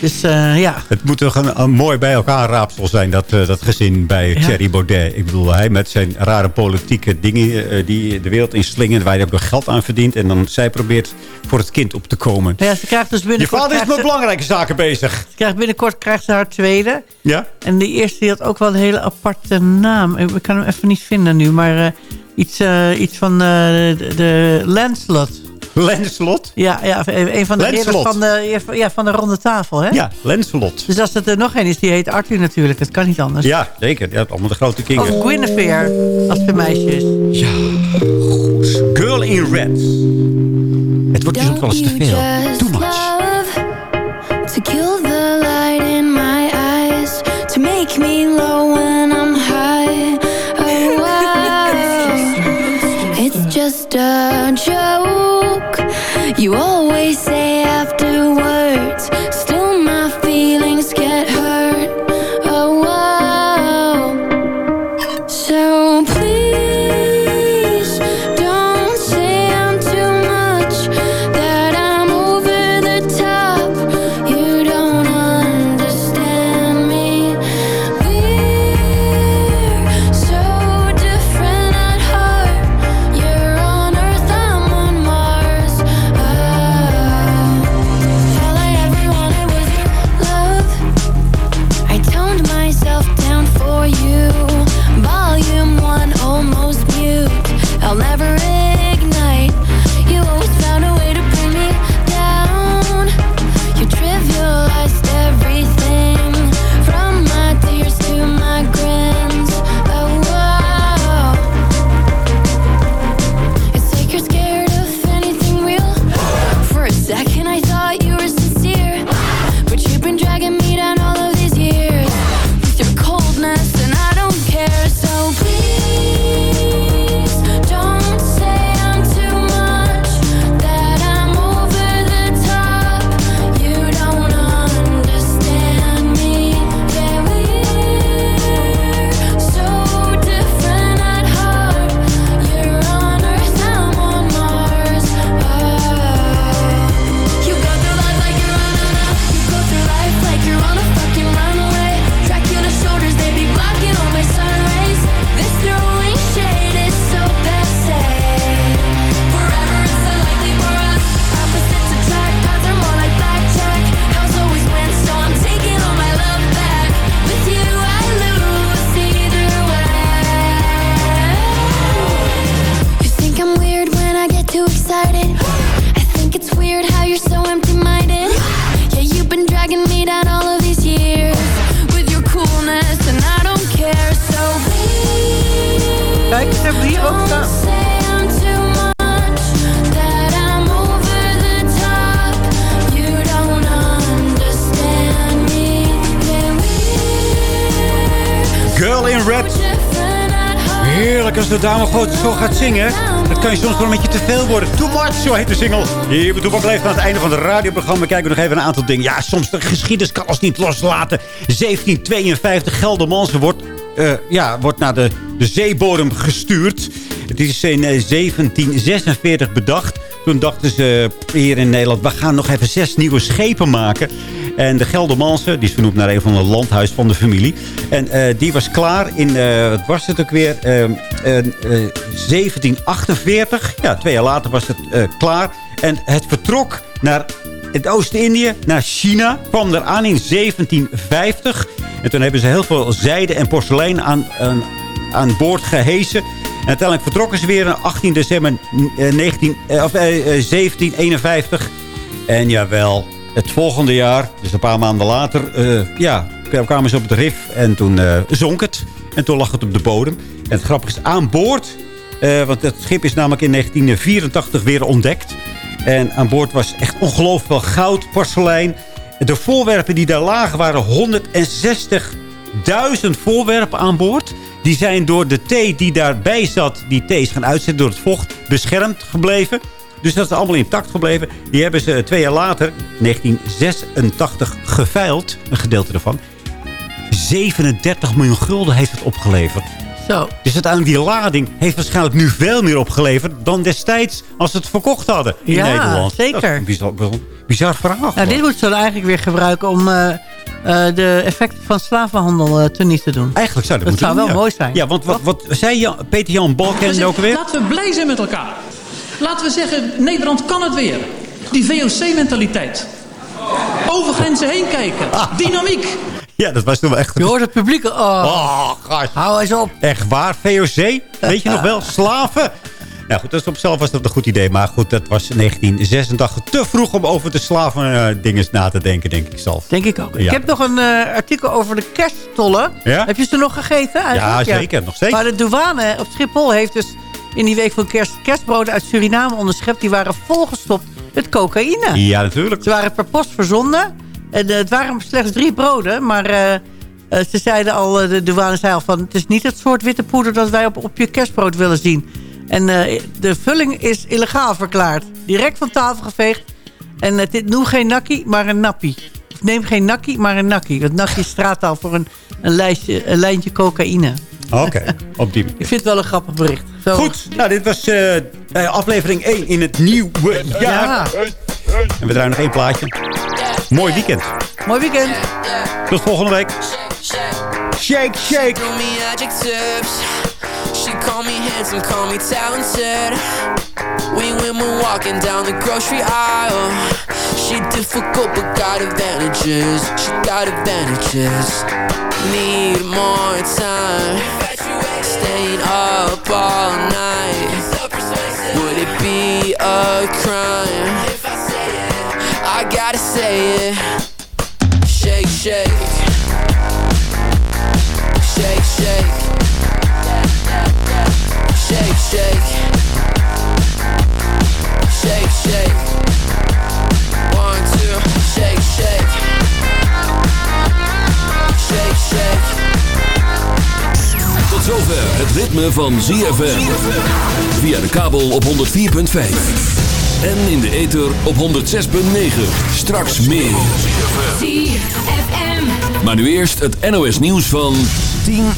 Dus eh, ja, Het moet toch een, een mooi bij elkaar raapsel zijn, dat, eh, dat gezin bij Ja. Thierry Baudet. Ik bedoel, hij met zijn rare politieke dingen eh, die de wereld inslingen... waar hij ook nog geld aan verdient. En dan zij probeert voor het kind op te komen. Nou ja ze krijgt dus Je binnenkort... vader is met ze- belangrijke zaken bezig. ze krijgt binnenkort krijgt ze haar tweede. Ja? En de eerste die had ook wel een hele aparte naam. Ik kan hem even niet vinden nu. Maar iets, iets van de, de Lancelot. Lancelot? Ja, ja een een van de Lancelot. van de, ja, van de ronde tafel. Hè? Ja, Lancelot. Dus als het er nog één is, die heet Arthur natuurlijk. Het kan niet anders. Ja, zeker. Ja, allemaal de grote kingen. Of Guinevere, als het een meisje is. Ja, goed. Girl in Red. Het wordt dus ook wel eens te veel. Too much. To kill the light in my eyes To make me low when I'm high Oh wow It's just a joke You always say Dat kan je soms wel een beetje te veel worden. Too much, zo heet de single. Hier bij Toepak leeft aan het einde van het radioprogramma. Kijken we nog even een aantal dingen. Ja, soms de geschiedenis kan ons niet loslaten. 1752 Geldermalsen wordt, eh, ja, wordt naar de, de zeebodem gestuurd. Het is in eh, 1746 bedacht. Toen dachten ze hier in Nederland... we gaan nog even zes nieuwe schepen maken. En de Geldermalsen, die is vernoemd naar een van de landhuis van de familie. En eh, die was klaar in, eh, wat was het ook weer, Eh, eh, eh, 1748. Ja, twee jaar later was het klaar. En het vertrok naar het Oost-Indië, naar China. Kwam er aan in 1750. En toen hebben ze heel veel zijde en porselein aan, aan, aan boord gehesen. En uiteindelijk vertrokken ze weer op 18 december eh, 19, eh, of, eh, eh, 1751. En jawel, het volgende jaar, dus een paar maanden later... eh, ja, kwamen ze op het rif en toen eh, zonk het. En toen lag het op de bodem. En het grappige is, aan boord... eh, want het schip is namelijk in 1984 weer ontdekt. En aan boord was echt ongelooflijk veel goud, porselein. De voorwerpen die daar lagen waren 160.000 voorwerpen aan boord. Die zijn door de thee die daarbij zat, die thee is gaan uitzetten door het vocht, beschermd gebleven. Dus dat is allemaal intact gebleven. Die hebben ze twee jaar later, 1986, geveild. Een gedeelte ervan. 37 miljoen gulden heeft het opgeleverd. Zo. Dus uiteindelijk die lading heeft waarschijnlijk nu veel meer opgeleverd... dan destijds als ze het verkocht hadden in Ja, Nederland. zeker. Dat is een bizar, bizar, verhaal. Nou, dit moeten ze dan eigenlijk weer gebruiken om eh, eh, de effecten van slavenhandel uh, teniet te doen. Eigenlijk zou dat, dat moeten zou doen, wel ja. mooi zijn. Ja, want wat, wat zei Jan, Peter Jan Balken ook weer? Laten we blij zijn met elkaar. Laten we zeggen, Nederland kan het weer. Die VOC-mentaliteit. Over grenzen heen kijken. Dynamiek. Ja, dat was toen wel echt... Je hoort het publiek. Oh, Oh, gast. hou eens op. Echt waar, VOC? Weet je nog wel? Slaven? Nou goed, dat is op zichzelf was dat een goed idee. Maar goed, dat was 1986 te vroeg om over de slaven eh, dingen na te denken, denk ik zelf. Denk ik ook. Ja. Ik heb nog een eh, artikel over de kersttollen. Ja? Heb je ze nog gegeten? eigenlijk? Ja, zeker. Nog steeds. Maar de douane op Schiphol heeft dus in die week van kerst kerstbroden uit Suriname onderschept. Die waren volgestopt met cocaïne. Ja, natuurlijk. Ze waren per post verzonden. En, eh, het waren slechts drie broden. Maar eh, eh, ze zeiden al, de douane zei al van... het is niet het soort witte poeder dat wij op, op je kerstbrood willen zien. En de vulling is illegaal verklaard. Direct van tafel geveegd. En het is noem geen nakkie, maar een nappie. Neem geen nakkie, maar een nakkie. Want nakkie is straattaal voor een, een, lijstje, een lijntje cocaïne. Oké, op die manier. Ik vind het wel een grappig bericht. Zo. Goed, nou dit was eh, eh, aflevering 1 in het nieuwe jaar. Ja. En we draaien nog één plaatje. Mooi weekend. Mooi weekend. Tot volgende week. Shake, shake. She call me handsome, call me talented. We women walking down the grocery aisle. She difficult but got advantages. She got advantages. Need more time. Staying up all night. Would it be a crime? I gotta say it. Shake. Shake, shake. Shake, shake. Shake, shake. One, two. Shake, shake. Shake, shake. Tot zover het ritme van ZFM. Via de kabel op 104.5. En in de ether op 106.9. Straks meer. ZFM. Maar nu eerst het NOS nieuws van 10 uur.